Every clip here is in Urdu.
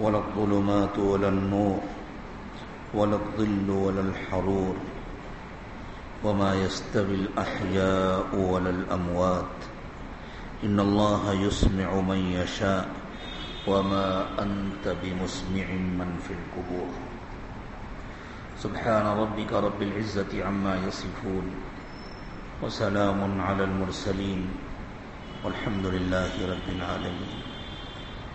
ولا الظلمات ولا النور ولا الظل ولا الحرور وما يستوي الأحياء ولا الأموات إن الله يسمع من يشاء وما أنت بمسمع من في القبور سبحان ربك رب العزة عما يصفون وسلام على المرسلين والحمد لله رب العالمين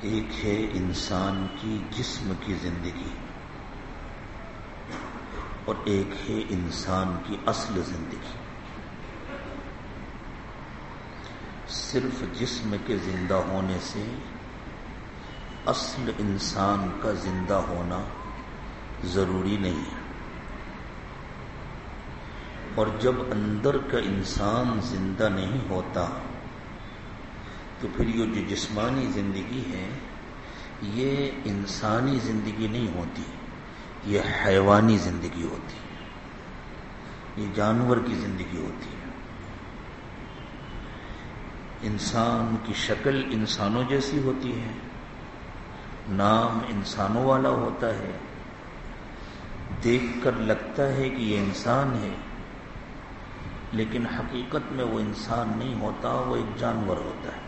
ایک ہے انسان کی جسم کی زندگی اور ایک ہے انسان کی اصل زندگی۔ صرف جسم کے زندہ ہونے سے اصل انسان کا زندہ ہونا ضروری نہیں ہے۔ اور جب اندر کا انسان زندہ نہیں ہوتا تو پھر یہ جو جسمانی زندگی ہے، یہ انسانی زندگی نہیں ہوتی، یہ حیوانی زندگی ہوتی ہے یہ جانور کی زندگی ہوتی ہے۔ انسان کی شکل انسانوں جیسی ہوتی ہے، نام انسانوں والا ہوتا ہے۔ دیکھ کر لگتا ہے کہ یہ انسان ہے، لیکن حقیقت میں وہ انسان نہیں ہوتا، وہ ایک جانور ہوتا ہے۔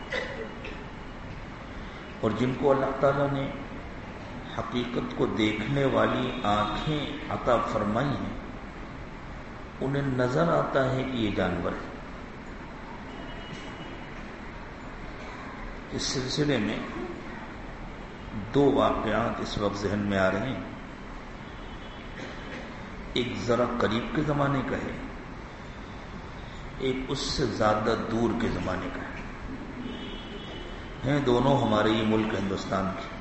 اور جن کو اللہ تعالیٰ نے حقیقت کو دیکھنے والی آنکھیں عطا فرمائی ہیں، انہیں نظر آتا ہے کہ یہ جانور ہے اس سلسلے میں دو واقعات اس وقت ذہن میں آ رہے ہیں۔ ایک ذرا قریب کے زمانے کا ہے، ایک اس سے زیادہ دور کے زمانے کا ہے۔ ہیں دونوں ہمارے یہ ملک ہندوستان کے۔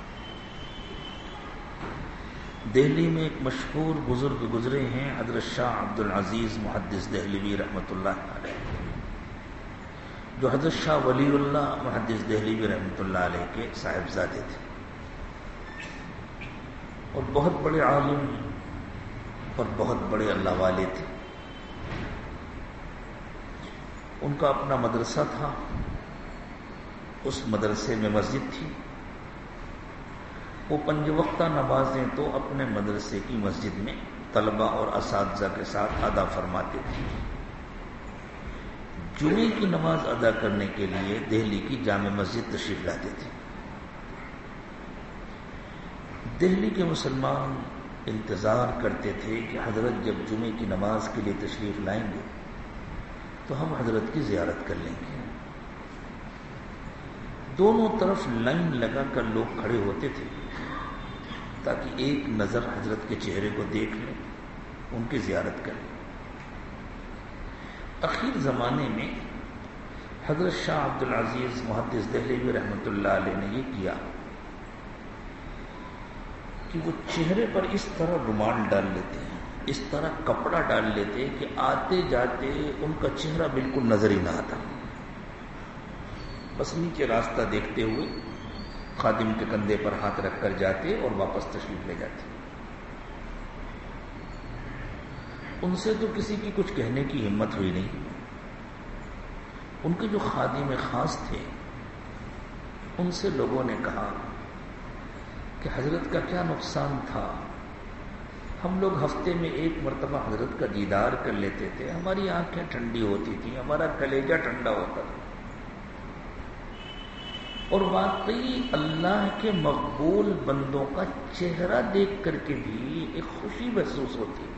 دہلی میں ایک مشہور بزرگ گزرے ہیں، حضرت شاہ عبد العزیز محدث دہلوی رحمۃ اللہ علیہ۔ جو حضرت شاہ ولی اللہ محدث دہلوی رحمۃ اللہ علیہ کے صاحبزادے تھے۔ اور بہت بڑے عالم اور بہت بڑے اللہ والے تھے۔ ان کا اپنا مدرسہ تھا۔ اس مدرسے میں مسجد تھی۔ وہ پنج وقتہ نمازیں تو اپنے مدرسے کی مسجد میں طلبہ اور اساتذہ کے ساتھ ادا فرماتے تھے۔ جمعے کی نماز ادا کرنے کے لیے دہلی کی جامع مسجد تشریف لاتے تھے۔ دہلی کے مسلمان انتظار کرتے تھے کہ حضرت جب جمعے کی نماز کے لیے تشریف لائیں گے تو ہم حضرت کی زیارت کر لیں گے۔ دونوں طرف لائن لگا کر لوگ کھڑے ہوتے تھے تاکہ ایک نظر حضرت کے چہرے کو دیکھ لیں ان کی زیارت کریں اخیر زمانے میں حضرت شاہ عبد العزیز محدث دہلی رحمۃ اللہ علیہ نے یہ کیا کہ وہ چہرے پر اس طرح رومال ڈال لیتے ہیں، اس طرح کپڑا ڈال لیتے کہ آتے جاتے ان کا چہرہ بالکل نظر ہی نہ آتا۔ بس نیچے راستہ دیکھتے ہوئے خادم کے کندھے پر ہاتھ رکھ کر جاتے اور واپس تشریف لے جاتے۔ ان سے تو کسی کی کچھ کہنے کی ہمت ہوئی نہیں۔ ان کے جو خادم خاص تھے، ان سے لوگوں نے کہا کہ حضرت کا کیا نقصان تھا۔ ہم لوگ ہفتے میں ایک مرتبہ حضرت کا دیدار کر لیتے تھے۔ ہماری آنکھیں ٹھنڈی ہوتی تھیں، ہمارا کلیجہ ٹھنڈا ہوتا تھا۔ اور واقعی اللہ کے مقبول بندوں کا چہرہ دیکھ کر کے بھی ایک خوشی محسوس ہوتی ہے۔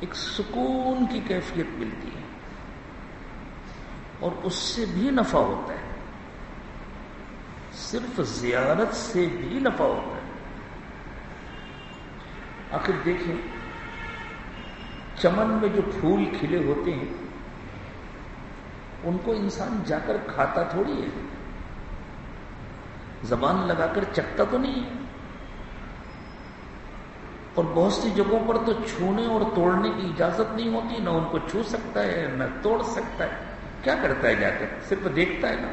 ایک سکون کی کیفیت ملتی ہے۔ اور اس سے بھی نفع ہوتا ہے۔ صرف زیارت سے بھی نفع ہوتا ہے۔ آخر دیکھیں، چمن میں جو پھول کھلے ہوتے ہیں ان کو انسان جا کر کھاتا تھوڑی ہے۔ زبان لگا کر چکتا تو نہیں ہے۔ اور بہت سی جگہوں پر تو چھونے اور توڑنے کی اجازت نہیں ہوتی، نہ ان کو چھو سکتا ہے، نہ توڑ سکتا ہے۔ کیا کرتا ہے جا کر؟ صرف دیکھتا ہے نا۔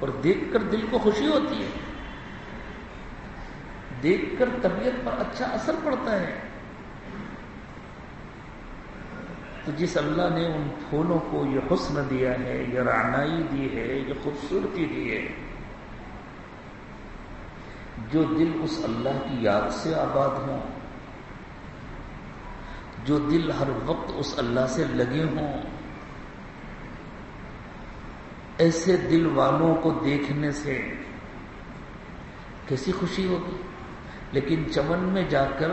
اور دیکھ کر دل کو خوشی ہوتی ہے۔ دیکھ کر طبیعت پر اچھا اثر پڑتا ہے۔ تو جس اللہ نے ان پھولوں کو یہ حسن دیا ہے، یہ رعنائی دی ہے، یہ خوبصورتی دی ہے، جو دل اس اللہ کی یاد سے آباد ہوں، جو دل ہر وقت اس اللہ سے لگے ہوں، ایسے دل والوں کو دیکھنے سے کیسی خوشی ہوگی لیکن چمن میں جا کر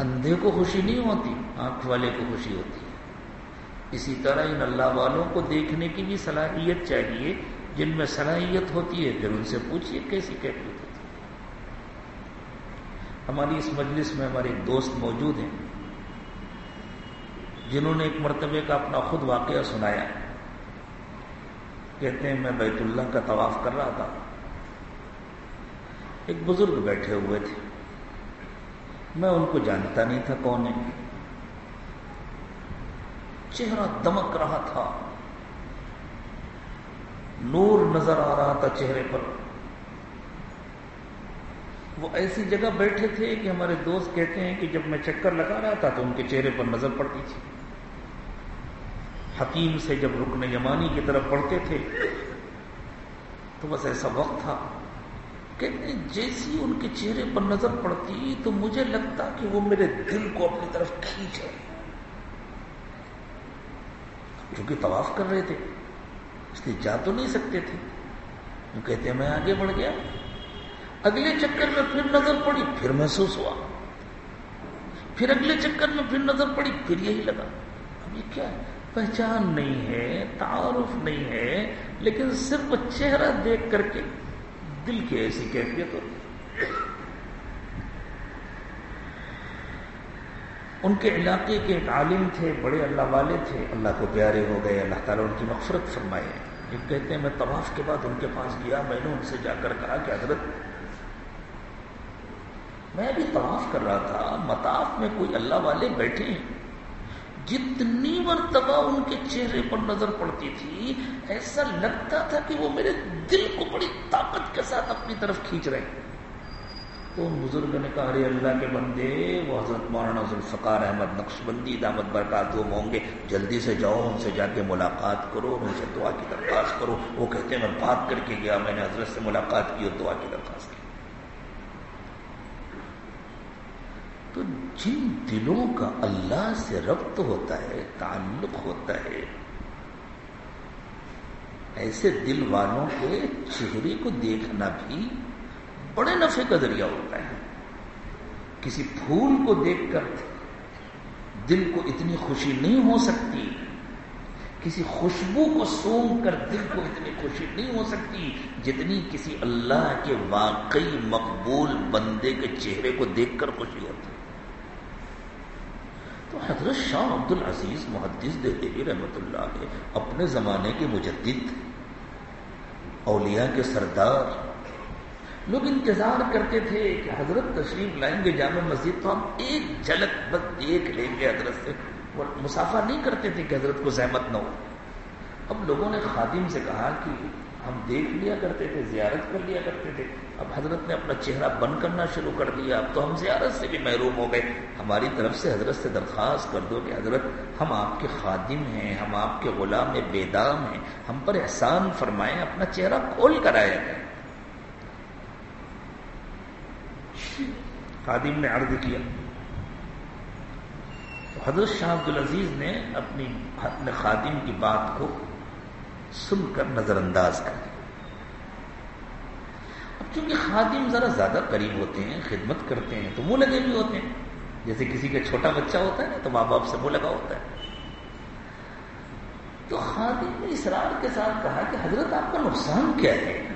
اندھے کو خوشی نہیں ہوتی، آنکھ والے کو خوشی ہوتی۔ اسی طرح ان اللہ والوں کو دیکھنے کی بھی صلاحیت چاہیے، جن میں صلاحیت ہوتی ہے، پھر ان سے پوچھیے کیسی کیفیت ہوتی ہماری اس مجلس میں ہمارے ایک دوست موجود ہیں، جنہوں نے ایک مرتبے کا اپنا خود واقعہ سنایا۔ کہتے ہیں، میں بیت اللہ کا طواف کر رہا تھا۔ ایک بزرگ بیٹھے ہوئے تھے۔ میں ان کو جانتا نہیں تھا کون ہے۔ چہرہ دمک رہا تھا۔ نور نظر آ رہا تھا چہرے پر۔ وہ ایسی جگہ بیٹھے تھے کہ ہمارے دوست کہتے ہیں کہ جب میں چکر لگا رہا تھا تو ان کے چہرے پر نظر پڑتی تھی۔ حکیم سے جب رکن یمانی کی طرف پڑھتے تھے تو بس ایسا وقت تھا۔ کہتے ہیں جیسی ان کے چہرے پر نظر پڑتی تو مجھے لگتا کہ وہ میرے دل کو اپنی طرف کھینچ رہے۔ کیونکہ طواف کر رہے تھے۔ اس لیے جا تو نہیں سکتے تھے۔ وہ کہتے ہیں، میں آگے بڑھ گیا۔ اگلے چکر میں پھر نظر پڑی، پھر محسوس ہوا۔ پھر اگلے چکر میں پھر نظر پڑی، پھر یہی لگا۔ اب یہ کیا ہے؟ پہچان نہیں ہے، تعارف نہیں ہے، لیکن صرف چہرہ دیکھ کر کے دل کی ایسی کیفیت ہوتی ان کے علاقے کے ایک عالم تھے بڑے اللہ والے تھے۔ اللہ کو پیارے ہو گئے اللہ تعالیٰ ان کی مغفرت فرمائے۔ یہ کہتے ہیں میں طواف کے بعد ان کے پاس گیا میں نے ان سے جا کر کہا کہ حضرت میں ابھی طواف کر رہا تھا مطاف میں کوئی اللہ والے بیٹھے ہیں۔ جتنی مرتبہ ان کے چہرے پر نظر پڑتی تھی ایسا لگتا تھا کہ وہ میرے دل کو بڑی طاقت کے ساتھ اپنی طرف کھینچ رہے ہیں۔ تو ان بزرگ نے کہا ارے اللہ کے بندے، وہ حضرت مولانا ذوالفقار احمد نقش بندی، دامت برکات، وہ ہوں گے، جلدی سے جاؤ ان سے جا کے ملاقات کرو ان سے دعا کی درخواست کرو۔ وہ کہتے ہیں، میں بات کر کے گیا، میں نے حضرت سے ملاقات کی اور دعا کی درخواست کی۔ تو جن دلوں کا اللہ سے ربط ہوتا ہے، تعلق ہوتا ہے، ایسے دل والوں کے چہرے کو دیکھنا بھی بڑے نفع کا ذریعہ ہوتا ہے۔ کسی پھول کو دیکھ کر دل کو اتنی خوشی نہیں ہو سکتی، کسی خوشبو کو سونگ کر دل کو اتنی خوشی نہیں ہو سکتی جتنی کسی اللہ کے واقعی مقبول بندے کے چہرے کو دیکھ کر خوشی ہوتی۔ تو حضرت شاہ عبد العزیز محدث دہلی رحمت اللہ کے اپنے زمانے کے مجدد، اولیاء کے سردار لوگ انتظار کرتے تھے کہ حضرت تشریف لائیں گے جامع مسجد، تو ہم ایک جھلک بس دیکھ لیں گے حضرت سے۔ مسافہ نہیں کرتے تھے کہ حضرت کو زحمت نہ ہو۔ اب لوگوں نے خادم سے کہا کہ ہم دیکھ لیا کرتے تھے، زیارت کر لیا کرتے تھے۔ اب حضرت نے اپنا چہرہ بند کرنا شروع کر دیا۔ اب تو ہم زیارت سے بھی محروم ہو گئے۔ ہماری طرف سے حضرت سے درخواست کر دو کہ حضرت، ہم آپ کے خادم ہیں، ہم آپ کے غلام بیدام ہیں۔ ہم پر احسان فرمائیں، اپنا چہرہ کھول کر آیا ہے خادم نے عرض کیا۔ تو حضرت شاہ عبد العزیز نے اپنی خادم کی بات کو سن کر نظر انداز کریں اب چونکہ خادم ذرا زیادہ قریب ہوتے ہیں، خدمت کرتے ہیں، تو منہ لگے بھی ہوتے ہیں۔ جیسے کسی کا چھوٹا بچہ ہوتا ہے نا، تو ماں باپ سے منہ لگا ہوتا ہے۔ تو خادم نے اسرار کے ساتھ کہا کہ حضرت آپ کا نقصان کیا ہے؟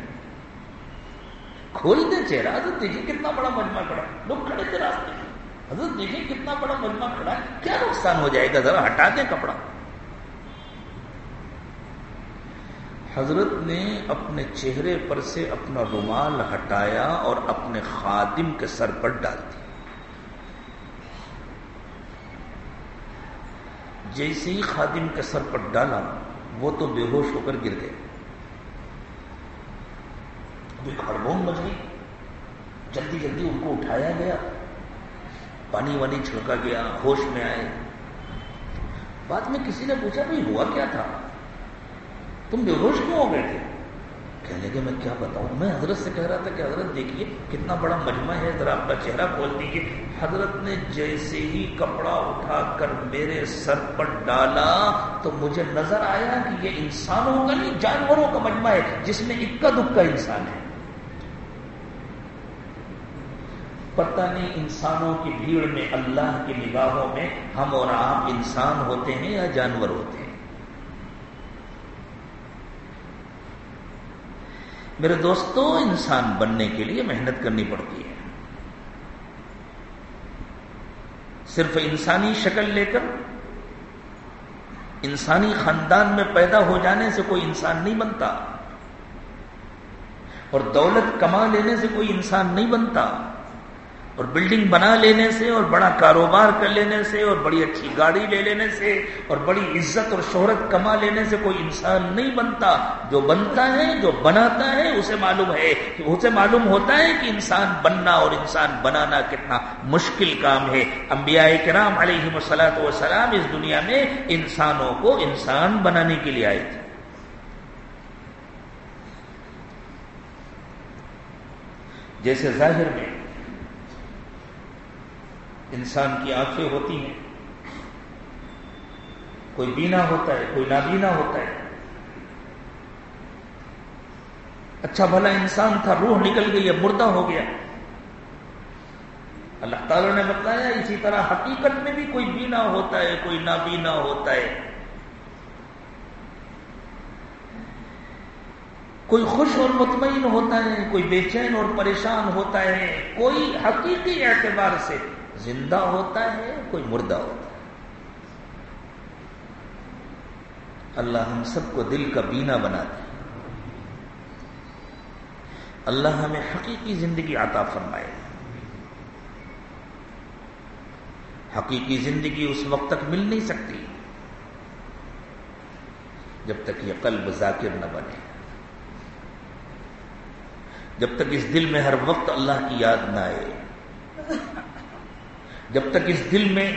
کھول دیں چہرہ، حضرت دیکھیے کتنا بڑا مجمع کھڑا لوگ کھڑے تھے راستے میں۔ حضرت دیکھیں کتنا بڑا مجمع کھڑا ہے۔ کیا نقصان ہو جائے گا؟ ذرا ہٹا دیں کپڑا۔ حضرت نے اپنے چہرے پر سے اپنا رومال ہٹایا اور اپنے خادم کے سر پر ڈال دیا۔ جیسے ہی خادم کے سر پر ڈالا، وہ تو بے ہوش ہو کر گر گئے۔ ہڑبون مچ گئی۔ جلدی جلدی ان کو اٹھایا گیا۔ پانی وانی چھڑکا گیا، ہوش میں آئے۔ بعد میں کسی نے پوچھا، بھائی، ہوا کیا تھا؟ تم بے ہوش کیوں ہو گئے تھے؟ کہنے کے میں کیا بتاؤں؟ میں حضرت سے کہہ رہا تھا کہ حضرت، دیکھیے، کتنا بڑا مجمع ہے، ذرا اپنا چہرہ کھول دیجیے۔ حضرت نے جیسے ہی کپڑا اٹھا کر میرے سر پر ڈالا تو مجھے نظر آیا کہ یہ انسانوں کا نہیں، جانوروں کا مجمع ہے، جس میں اکا دکا انسان ہے۔ پتہ نہیں انسانوں کی بھیڑ میں اللہ کی نگاہوں میں ہم اور آپ انسان ہوتے ہیں یا جانور ہوتے ہیں؟ میرے دوستوں انسان بننے کے لیے محنت کرنی پڑتی ہے۔ صرف انسانی شکل لے کر، انسانی خاندان میں پیدا ہو جانے سے کوئی انسان نہیں بنتا، اور دولت کما لینے سے کوئی انسان نہیں بنتا۔ اور بلڈنگ بنا لینے سے اور بڑا کاروبار کر لینے سے اور بڑی اچھی گاڑی لے لینے سے اور بڑی عزت اور شہرت کما لینے سے کوئی انسان نہیں بنتا۔ جو بنتا ہے، جو بناتا ہے، اسے معلوم ہے۔ اسے معلوم ہوتا ہے کہ انسان بننا اور انسان بنانا کتنا مشکل کام ہے۔ انبیاء کرام علیہ مسلاط وسلام اس دنیا میں انسانوں کو انسان بنانے کے لیے آئے تھے۔ جیسے ظاہر میں انسان کی آنکھیں ہوتی ہیں۔ کوئی بینا ہوتا ہے، کوئی نابینا ہوتا ہے۔ اچھا بھلا انسان تھا، روح نکل گئی، اب مردہ ہو گیا۔ اللہ تعالی نے بتایا، اسی طرح حقیقت میں بھی کوئی بینا ہوتا ہے، کوئی نابینا ہوتا ہے۔ کوئی خوش اور مطمئن ہوتا ہے، کوئی بے چین اور پریشان ہوتا ہے۔ کوئی حقیقی اعتبار سے زندہ ہوتا ہے کوئی مردہ ہوتا ہے؟ اللہ ہم سب کو دل کا بینا بنا دے اللہ ہمیں حقیقی زندگی عطا فرمائے۔ حقیقی زندگی اس وقت تک مل نہیں سکتی جب تک یہ قلب ذاکر نہ بنے۔ جب تک اس دل میں ہر وقت اللہ کی یاد نہ آئے۔ جب تک اس دل میں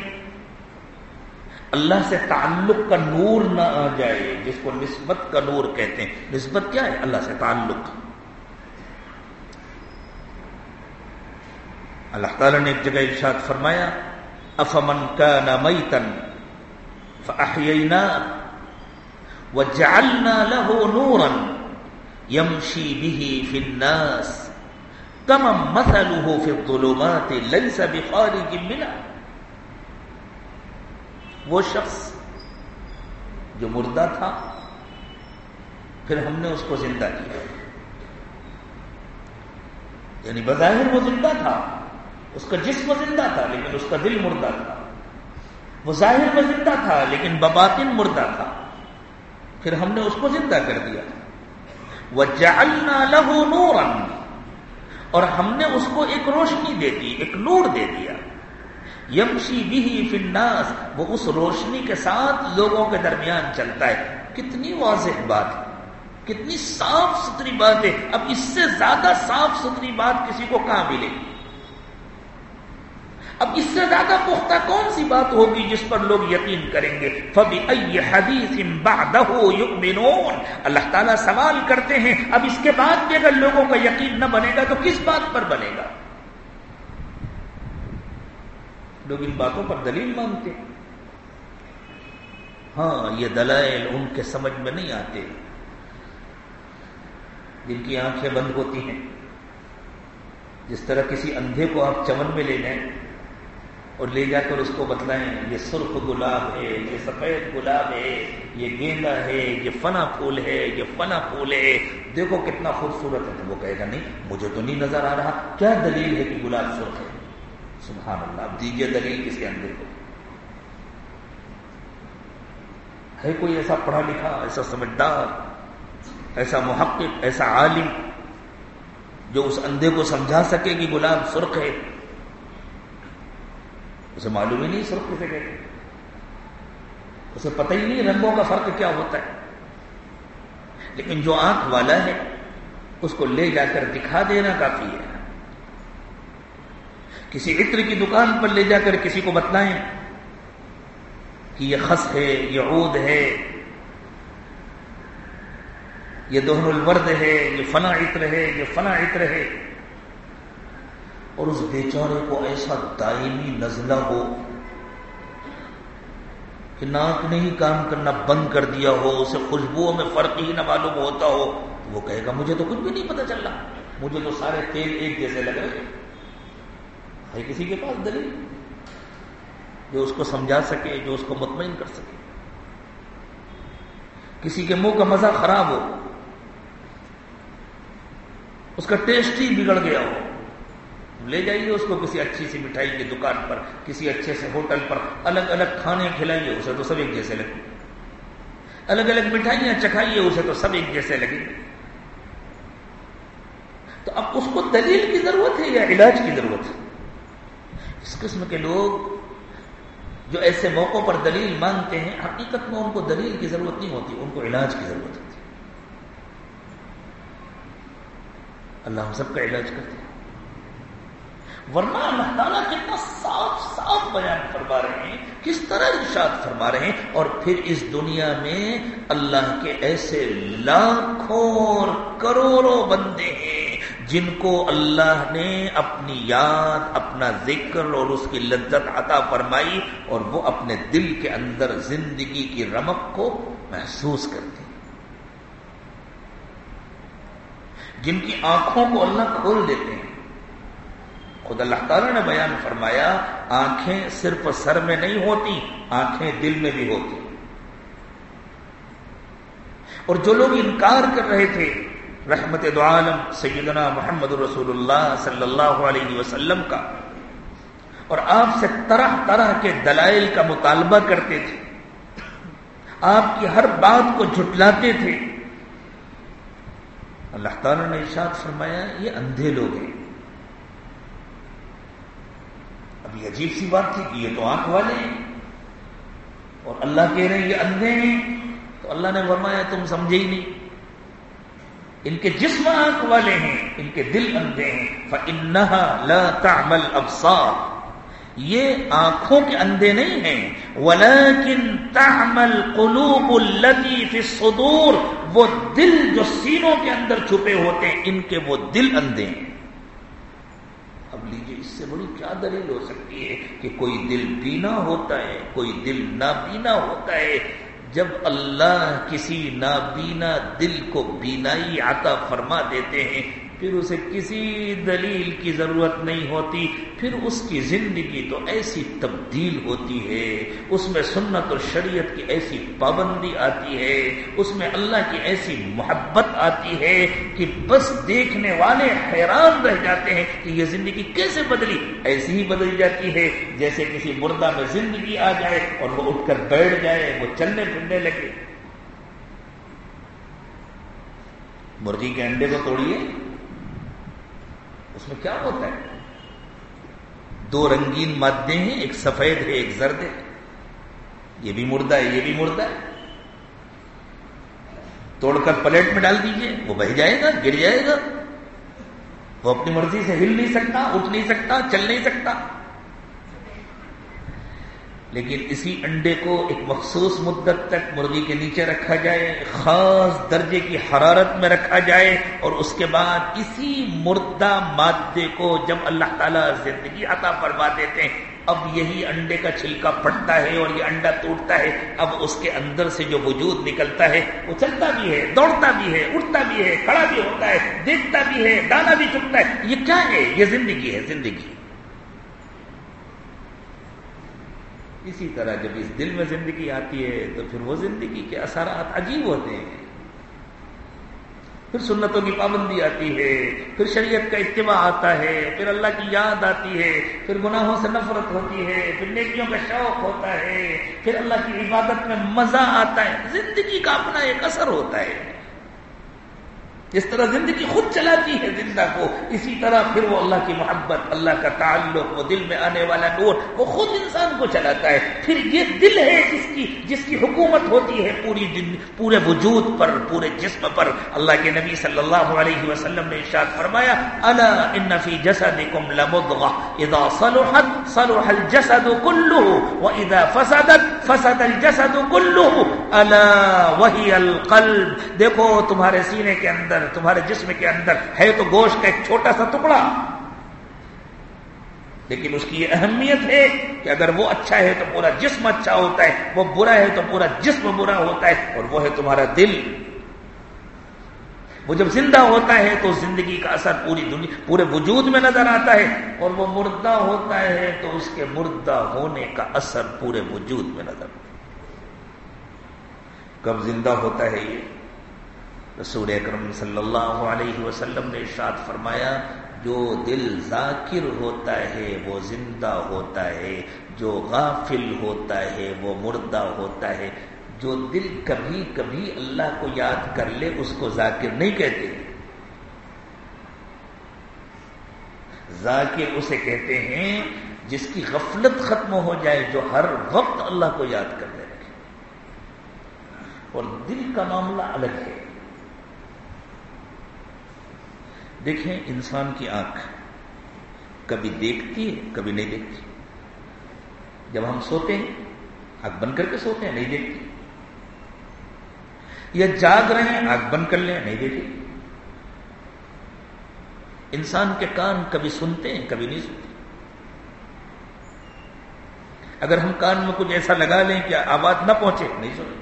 اللہ سے تعلق کا نور نہ آ جائے، جس کو نسبت کا نور کہتے ہیں۔ نسبت کیا ہے؟ اللہ سے تعلق۔ اللہ تعالیٰ نے ایک جگہ ارشاد فرمایا، افمن کا نہ مئی تن وجعلنا له نورا يمشي به في الناس۔ مثله في الظلمات ليس بخارج منها وہ شخص جو مردہ تھا، پھر ہم نے اس کو زندہ کیا۔ یعنی بظاہر وہ زندہ تھا، اس کا جسم زندہ تھا، لیکن اس کا دل مردہ تھا۔ وہ ظاہر میں زندہ تھا، لیکن بباطن مردہ تھا۔ پھر ہم نے اس کو زندہ کر دیا۔ وہ جالنا لہو نور اور ہم نے اس کو ایک روشنی دے دی، ایک نور دے دیا۔ یمشی بھی فناس وہ اس روشنی کے ساتھ لوگوں کے درمیان چلتا ہے۔ کتنی واضح بات ہے۔ کتنی صاف ستھری بات ہے۔ اب اس سے زیادہ صاف ستھری بات کسی کو کہاں ملے؟ گی اب اس سے زیادہ پختہ کون سی بات ہوگی جس پر لوگ یقین کریں گے؟ حدیث اللہ تعالیٰ سوال کرتے ہیں، اب اس کے بعد بھی اگر لوگوں کا یقین نہ بنے گا تو کس بات پر بنے گا؟ لوگ ان باتوں پر دلیل مانگتے ہاں یہ دلائل ان کے سمجھ میں نہیں آتے۔ جن کی آنکھیں بند ہوتی ہیں۔ جس طرح کسی اندھے کو آپ چمن میں لے جائیں اور لے جا کر اس کو بتلائیں، یہ سرخ گلاب ہے، یہ سفید گلاب ہے، یہ گیندا ہے، یہ فنا پھول ہے، یہ فنا پھول ہے۔ دیکھو کتنا خوبصورت ہے۔ تو وہ کہے گا، نہیں، مجھے تو نہیں نظر آ رہا۔ کیا دلیل ہے کہ گلاب سرخ ہے؟ سبحان اللہ اب دیجیے دلیل کسی اندھے کو۔ ہے کوئی ایسا پڑھا لکھا، ایسا سمجھدار، ایسا محقق، ایسا عالم جو اس اندھے کو سمجھا سکے کہ گلاب سرخ ہے؟ اسے معلوم ہی نہیں سرخ کسے کہتے اسے پتہ ہی نہیں رنگوں کا فرق کیا ہوتا ہے۔ لیکن جو آنکھ والا ہے، اس کو لے جا کر دکھا دینا کافی ہے۔ کسی عطر کی دکان پر لے جا کر کسی کو بتلائیں کہ یہ خس ہے، یہ عود ہے، یہ دہن الورد ہے، یہ فنا عطر ہے، یہ فنا عطر ہے۔ اور اس بیچارے کو ایسا دائمی نزلہ ہو کہ ناک نے ہی کام کرنا بند کر دیا ہو، اسے خوشبو میں فرق ہی نہ معلوم ہوتا ہو۔ تو وہ کہے گا، مجھے تو کچھ بھی نہیں پتا چل رہا۔ مجھے تو سارے تیل ایک جیسے لگ رہے ہے کسی کے پاس دلیل؟ جو اس کو سمجھا سکے، جو اس کو مطمئن کر سکے۔ کسی کے منہ کا مزہ خراب ہو، اس کا ٹیسٹ ہی بگڑ گیا ہو۔ لے جائیے اس کو کسی اچھی سی مٹھائی کی دکان پر، کسی اچھے سے ہوٹل پر الگ الگ کھانے کھلائیے، اسے تو سب ایک جیسے لگے الگ الگ مٹھائیاں چکھائیے، اسے تو سب ایک جیسے لگے تو اب اس کو دلیل کی ضرورت ہے یا علاج کی ضرورت ہے؟ اس قسم کے لوگ جو ایسے موقعوں پر دلیل مانگتے ہیں، حقیقت میں ان کو دلیل کی ضرورت نہیں ہوتی، ان کو علاج کی ضرورت ہوتی۔ اللہ ہم سب کا علاج کرتے ہیں۔ ورنہ اللہ تعالیٰ کتنا صاف صاف بیان فرما رہے ہیں، کس طرح ارشاد فرما رہے ہیں، اور پھر اس دنیا میں اللہ کے ایسے لاکھوں اور کروڑوں بندے ہیں جن کو اللہ نے اپنی یاد، اپنا ذکر اور اس کی لذت عطا فرمائی، اور وہ اپنے دل کے اندر زندگی کی رمک کو محسوس کرتے ہیں۔ جن کی آنکھوں کو اللہ کھول دیتے ہیں خود اللہ تعالیٰ نے بیان فرمایا، آنکھیں صرف سر میں نہیں ہوتی، آنکھیں دل میں بھی ہوتی۔ اور جو لوگ انکار کر رہے تھے، رحمت دو عالم سیدنا محمد رسول اللہ صلی اللہ علیہ وسلم کا، اور آپ سے طرح طرح کے دلائل کا مطالبہ کرتے تھے۔ آپ کی ہر بات کو جھٹلاتے تھے۔ اللہ تعالیٰ نے ارشاد فرمایا، یہ اندھے لوگ ہیں۔ اب یہ عجیب سی بات تھی کہ یہ تو آنکھ والے ہیں اور اللہ کہہ رہے ہیں یہ اندھے ہیں تو اللہ نے فرمایا تم سمجھے ہی نہیں۔ ان کے جسم آنکھ والے ہیں، ان کے دل اندھے ہیں۔ فَإِنَّهَا لَا تَعْمَلْ أَبْصَارِ۔ یہ آنکھوں کے اندھے نہیں ہیں۔ ولیکن تعمل قلوب التي في الصدور۔ وہ دل جو سینوں کے اندر چھپے ہوتے ہیں، ان کے وہ دل اندھے ہیں۔ سے بڑی کیا دلیل ہو سکتی ہے کہ کوئی دل بینا ہوتا ہے، کوئی دل نابینا ہوتا ہے۔ جب اللہ کسی نابینا دل کو بینائی عطا فرما دیتے ہیں پھر اسے کسی دلیل کی ضرورت نہیں ہوتی، پھر اس کی زندگی تو ایسی تبدیل ہوتی ہے، اس میں سنت اور شریعت کی ایسی پابندی آتی ہے، اس میں اللہ کی ایسی محبت آتی ہے کہ بس دیکھنے والے حیران رہ جاتے ہیں کہ یہ زندگی کیسے بدلی۔ ایسی ہی بدل جاتی ہے، جیسے کسی مردہ میں زندگی آ جائے اور وہ اٹھ کر بیٹھ جائے، وہ چلنے پھرنے لگے۔ مرغی کے انڈے کو توڑیے۔ میں کیا ہوتا ہے؟ دو رنگین مادے ہیں، ایک سفید ہے، ایک زرد ہے۔ یہ بھی مردہ ہے، یہ بھی مردہ ہے۔ توڑ کر پلیٹ میں ڈال دیجیے، وہ بہ جائے گا، گر جائے گا۔ وہ اپنی مرضی سے ہل نہیں سکتا، اٹھ نہیں سکتا، چل نہیں سکتا۔ لیکن اسی انڈے کو ایک مخصوص مدت تک مرغی کے نیچے رکھا جائے خاص درجے کی حرارت میں رکھا جائے اور اس کے بعد اسی مردہ مادے کو جب اللہ تعالیٰ زندگی عطا فرما دیتے ہیں، اب یہی انڈے کا چھلکا پھٹتا ہے اور یہ انڈا ٹوٹتا ہے، اب اس کے اندر سے جو وجود نکلتا ہے، وہ چلتا بھی ہے، دوڑتا بھی ہے، اٹھتا بھی ہے، کھڑا بھی ہوتا ہے، دیکھتا بھی ہے، دانا بھی چکتا ہے، یہ کیا ہے؟ یہ زندگی ہے، زندگی۔ اسی طرح جب اس دل میں زندگی آتی ہے تو پھر وہ زندگی کے اثرات عجیب ہوتے ہیں۔ پھر سنتوں کی پابندی آتی ہے، پھر شریعت کا اتباع آتا ہے، پھر اللہ کی یاد آتی ہے، پھر گناہوں سے نفرت ہوتی ہے، پھر نیکیوں کا شوق ہوتا ہے، پھر اللہ کی عبادت میں مزہ آتا ہے، زندگی کا اپنا ایک اثر ہوتا ہے۔ جس طرح زندگی خود چلاتی ہے زندہ کو، اسی طرح پھر وہ اللہ کی محبت، اللہ کا تعلق، وہ دل میں آنے والا نور، وہ خود انسان کو چلاتا ہے۔ پھر یہ دل ہے جس کی جس کی حکومت ہوتی ہے پوری دن، پورے وجود پر، پورے جسم پر۔ اللہ کے نبی صلی اللہ علیہ وسلم نے ارشاد فرمایا، الا ان فی جسدکم لمضغه اذا صلحت، صلح الجسد كله واذا فسدت، فسد الجسد كله الا وهي القلب۔ دیکھو تمہارے سینے کے اندر اندر تمہارے جسم کے اندر ہے تو گوشت کا ایک چھوٹا سا ٹکڑا۔ لیکن اس کی یہ اہمیت ہے کہ اگر وہ اچھا ہے تو پورا جسم اچھا ہوتا ہے، وہ برا ہے تو پورا جسم برا ہوتا ہے اور وہ ہے تمہارا دل۔ وہ جب زندہ ہوتا ہے تو زندگی کا اثر پوری دنیا، پورے وجود میں نظر آتا ہے اور وہ مردہ ہوتا ہے تو اس کے مردہ ہونے کا اثر پورے وجود میں نظر آتا ہے۔ کب زندہ ہوتا ہے یہ؟ رسول اکرم صلی اللہ علیہ وسلم نے ارشاد فرمایا، جو دل ذاکر ہوتا ہے وہ زندہ ہوتا ہے، جو غافل ہوتا ہے وہ مردہ ہوتا ہے۔ جو دل کبھی کبھی اللہ کو یاد کر لے، اس کو ذاکر نہیں کہتے۔ ذاکر اسے کہتے ہیں جس کی غفلت ختم ہو جائے، جو ہر وقت اللہ کو یاد کر رکھے اور دل کا معاملہ الگ ہے۔ دیکھیں انسان کی آنکھ کبھی دیکھتی ہے، کبھی نہیں دیکھتی۔ جب ہم سوتے ہیں، آنکھ بند کر کے سوتے ہیں، نہیں دیکھتی۔ یا جاگ رہے ہیں، آنکھ بند کر لیں، نہیں دیکھتی۔ انسان کے کان کبھی سنتے ہیں، کبھی نہیں سنتے۔ اگر ہم کان میں کچھ ایسا لگا لیں کہ آواز نہ پہنچے، نہیں سنیں۔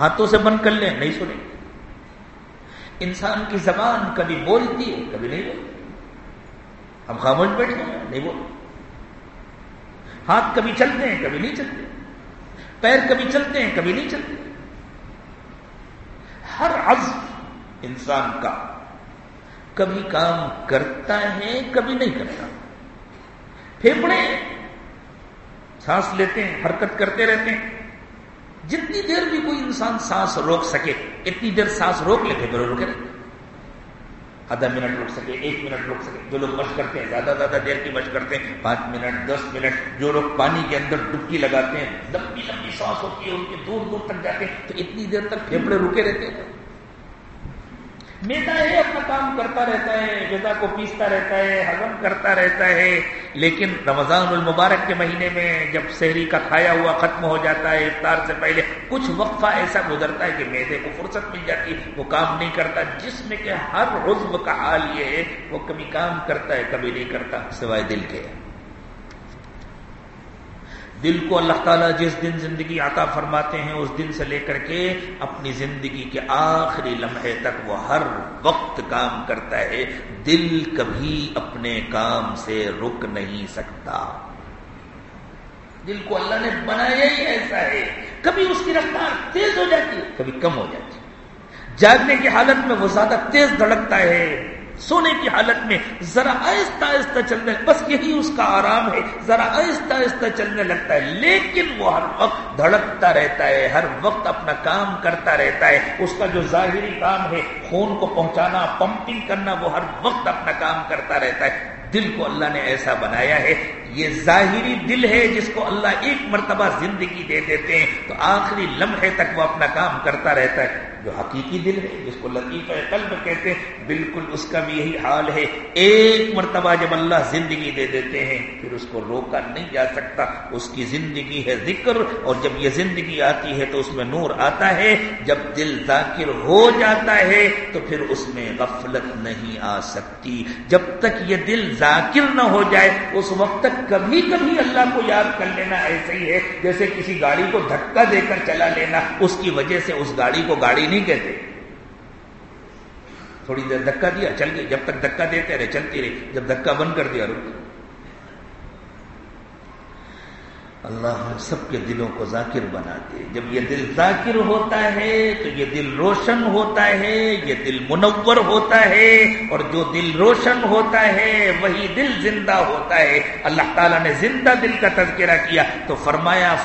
ہاتھوں سے بند کر لیں، نہیں سنیں۔ انسان کی زبان کبھی بولتی ہے، کبھی نہیں بولتی۔ ہم خاموش بیٹھے ہیں، نہیں بولتے۔ ہاتھ کبھی چلتے ہیں، کبھی نہیں چلتے۔ پیر کبھی چلتے ہیں، کبھی نہیں چلتے۔ ہر عز انسان کا کبھی کام کرتا ہے، کبھی نہیں کرتا۔ پھیپڑے سانس لیتے ہیں، حرکت کرتے رہتے ہیں۔ جتنی دیر بھی کوئی انسان سانس روک سکے، اتنی دیر سانس روک لے پھر روکے رہے آدھا منٹ روک سکے، ایک منٹ روک سکے۔ جو لوگ مشق کرتے ہیں، زیادہ زیادہ دیر کی مشق کرتے ہیں۔ پانچ منٹ، دس منٹ، جو لوگ پانی کے اندر ڈبکی لگاتے ہیں، لمبی لمبی سانس ہوتی ہے ان کے دور دور تک جاتے ہیں۔ تو اتنی دیر تک پھیپڑے رکے رہتے ہیں۔ میدا ہے اپنا کام کرتا رہتا ہے، غذا کو پیستا رہتا ہے ہضم کرتا رہتا ہے۔ لیکن رمضان المبارک کے مہینے میں جب شہری کا کھایا ہوا ختم ہو جاتا ہے، افطار سے پہلے کچھ وقفہ ایسا گزرتا ہے کہ میدے کو فرصت مل جاتی، وہ کام نہیں کرتا، جس میں کہ ہر عضو کا حال یہ ہے، وہ کبھی کام کرتا ہے، کبھی نہیں کرتا، سوائے دل کے۔ دل کو اللہ تعالیٰ جس دن زندگی عطا فرماتے ہیں، اس دن سے لے کر کے اپنی زندگی کے آخری لمحے تک وہ ہر وقت کام کرتا ہے۔ دل کبھی اپنے کام سے رک نہیں سکتا۔ دل کو اللہ نے بنایا ہی ایسا ہے۔ کبھی اس کی رفتار تیز ہو جاتی ہے کبھی کم ہو جاتی۔ ہے جاگنے کی حالت میں وہ زیادہ تیز دھڑکتا ہے۔ سونے کی حالت میں ذرا آہستہ آہستہ چلنے بس یہی اس کا آرام ہے، ذرا آہستہ آہستہ چلنے لگتا ہے، لیکن وہ ہر وقت دھڑکتا رہتا ہے، ہر وقت اپنا کام کرتا رہتا ہے۔ اس کا جو ظاہری کام ہے، خون کو پہنچانا، پمپنگ کرنا، وہ ہر وقت اپنا کام کرتا رہتا ہے۔ دل کو اللہ نے ایسا بنایا ہے، یہ ظاہری دل ہے جس کو اللہ ایک مرتبہ زندگی دے دیتے ہیں۔ تو آخری لمحے تک وہ اپنا کام کرتا رہتا ہے۔ جو حقیقی دل ہے، جس کو لطیفہ قلب کہتے ہیں، بالکل اس کا بھی یہی حال ہے۔ ایک مرتبہ جب اللہ زندگی دے دیتے ہیں، پھر اس کو روکا نہیں جا سکتا۔ اس کی زندگی ہے ذکر، اور جب یہ زندگی آتی ہے تو اس میں نور آتا ہے۔ جب دل ذاکر ہو جاتا ہے، تو پھر اس میں غفلت نہیں آ سکتی۔ جب تک یہ دل ذاکر نہ ہو جائے، اس وقت تک کبھی کبھی اللہ کو یاد کر لینا ایسا ہی ہے، جیسے کسی گاڑی کو دھکا دے کر چلا لینا۔ اس کی وجہ سے اس گاڑی کو گاڑی نہیں کہتے۔ تھوڑی دیر دھکا دیا، چل گئی جب تک دھکا دیتے رہے چلتی رہی جب دھکا بند کر دیا، رک اللہ ہم سب کے دلوں کو ذاکر بنا دے۔ جب یہ دل ذاکر ہوتا ہے تو یہ دل روشن ہوتا ہے، یہ دل منور ہوتا ہے اور جو دل روشن ہوتا ہے وہی دل زندہ ہوتا ہے۔ اللہ تعالیٰ نے زندہ دل کا تذکرہ کیا تو فرمایا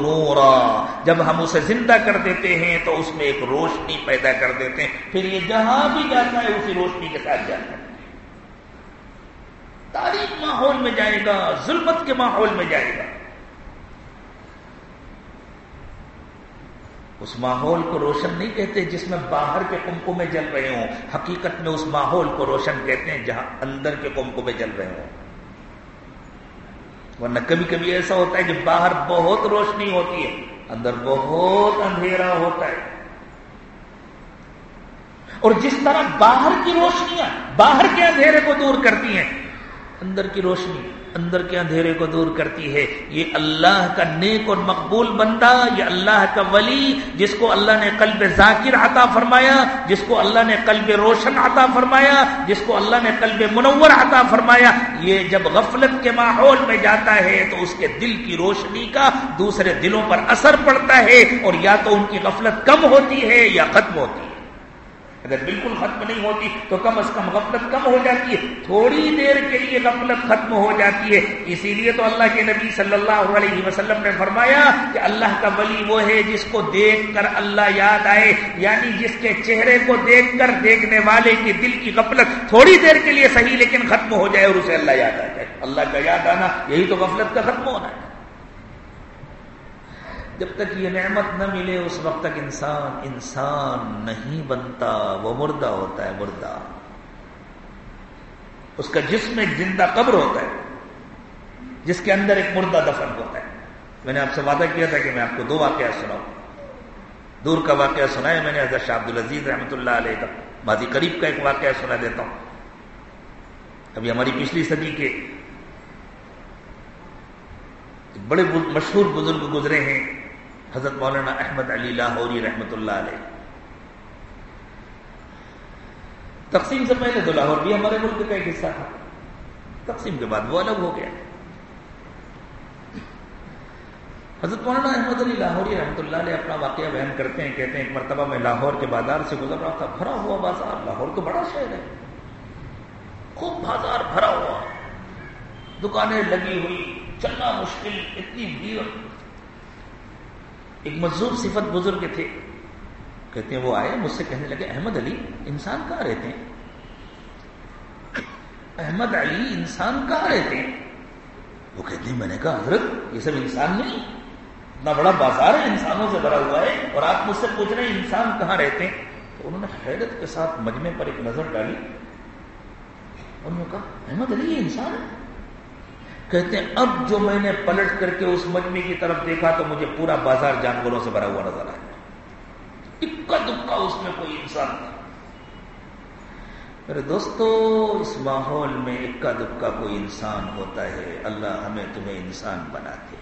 نورا۔ جب ہم اسے زندہ کر دیتے ہیں تو اس میں ایک روشنی پیدا کر دیتے ہیں۔ پھر یہ جہاں بھی جاتا ہے، اسی روشنی کے ساتھ جاتا ہے۔ تاریخ ماحول میں جائے گا، ظلمت کے ماحول میں جائے گا۔ اس ماحول کو روشن نہیں کہتے جس میں باہر کے کمکو میں جل رہے ہوں۔ حقیقت میں اس ماحول کو روشن کہتے ہیں جہاں اندر کے کمکو میں جل رہے ہوں۔ ورنہ کبھی کبھی ایسا ہوتا ہے کہ باہر بہت روشنی ہوتی ہے، اندر بہت اندھیرا ہوتا ہے۔ اور جس طرح باہر کی روشنیاں باہر کے اندھیرے کو دور کرتی ہیں اندر کی روشنی، اندر کے اندھیرے کو دور کرتی ہے۔ یہ اللہ کا نیک اور مقبول بندہ، یہ اللہ کا ولی، جس کو اللہ نے قلب ذاکر عطا فرمایا، جس کو اللہ نے قلب روشن عطا فرمایا، جس کو اللہ نے قلب منور عطا فرمایا۔ یہ جب غفلت کے ماحول میں جاتا ہے، تو اس کے دل کی روشنی کا دوسرے دلوں پر اثر پڑتا ہے اور یا تو ان کی غفلت کم ہوتی ہے یا ختم ہوتی ہے۔ اگر بالکل ختم نہیں ہوتی تو کم از کم غفلت کم ہو جاتی ہے، تھوڑی دیر کے لیے غفلت ختم ہو جاتی ہے۔ اسی لیے تو اللہ کے نبی صلی اللہ علیہ وسلم نے فرمایا کہ اللہ کا ولی وہ ہے جس کو دیکھ کر اللہ یاد آئے یعنی جس کے چہرے کو دیکھ کر دیکھنے والے کی دل کی غفلت تھوڑی دیر کے لیے صحیح لیکن ختم ہو جائے اور اسے اللہ یاد آ جائے۔ اللہ کا یاد آنا، یہی تو غفلت کا ختم ہونا ہے۔ جب تک یہ نعمت نہ ملے اس وقت تک انسان انسان نہیں بنتا، وہ مردہ ہوتا ہے، مردہ۔ اس کا جسم ایک زندہ قبر ہوتا ہے، جس کے اندر ایک مردہ دفن ہوتا ہے۔ میں نے آپ سے وعدہ کیا تھا کہ میں آپ کو دو واقعات سناؤں۔ دور کا واقعہ سنا ہے میں نے حضرت شاہ عبد العزیز رحمۃ اللہ علیہ کا ماضی قریب کا ایک واقعہ سنا دیتا ہوں۔ ابھی ہماری پچھلی صدی کے بڑے مشہور بزرگ گزرے ہیں۔ حضرت مولانا احمد علی لاہوری رحمۃ اللہ علیہ۔ تقسیم سے پہلے تو لاہور بھی ہمارے ملک کا ایک حصہ تھا۔ تقسیم کے بعد وہ الگ ہو گیا۔ حضرت مولانا احمد علی لاہوری رحمۃ اللہ علیہ اپنا واقعہ بیان کرتے ہیں، کہتے ہیں ایک مرتبہ میں لاہور کے بازار سے گزر رہا تھا، بھرا ہوا بازار۔ لاہور تو بڑا شہر ہے۔ خوب بازار بھرا ہوا۔ دکانیں لگی ہوئی، چلنا مشکل، اتنی بھیڑ۔ ایک مزدور صفت بزرگ تھے۔ کہتے ہیں وہ آئے، مجھ سے کہنے لگے، احمد علی انسان کہاں رہتے ہیں؟ احمد علی انسان کہاں رہتے ہیں؟ وہ کہتے ہیں، میں نے کہا، حضرت، یہ سب انسان نہیں، اتنا بڑا بازار ہے، انسانوں سے بھرا ہوا ہے، اور آپ مجھ سے پوچھ رہے ہیں، انسان کہاں رہتے ہیں؟ تو انہوں نے حیرت کے ساتھ مجمے پر ایک نظر ڈالی۔ انہوں نے کہا، احمد علی یہ انسان ہے؟ کہتے ہیں، اب جو میں نے پلٹ کر کے اس مجمے کی طرف دیکھا تو مجھے پورا بازار جانوروں سے بھرا ہوا نظر آیا۔ اکا دکا اس میں کوئی انسان نہیں۔ میرے دوستو، اس ماحول میں اکا دکا کوئی انسان ہوتا ہے، اللہ ہمیں تمہیں انسان بناتے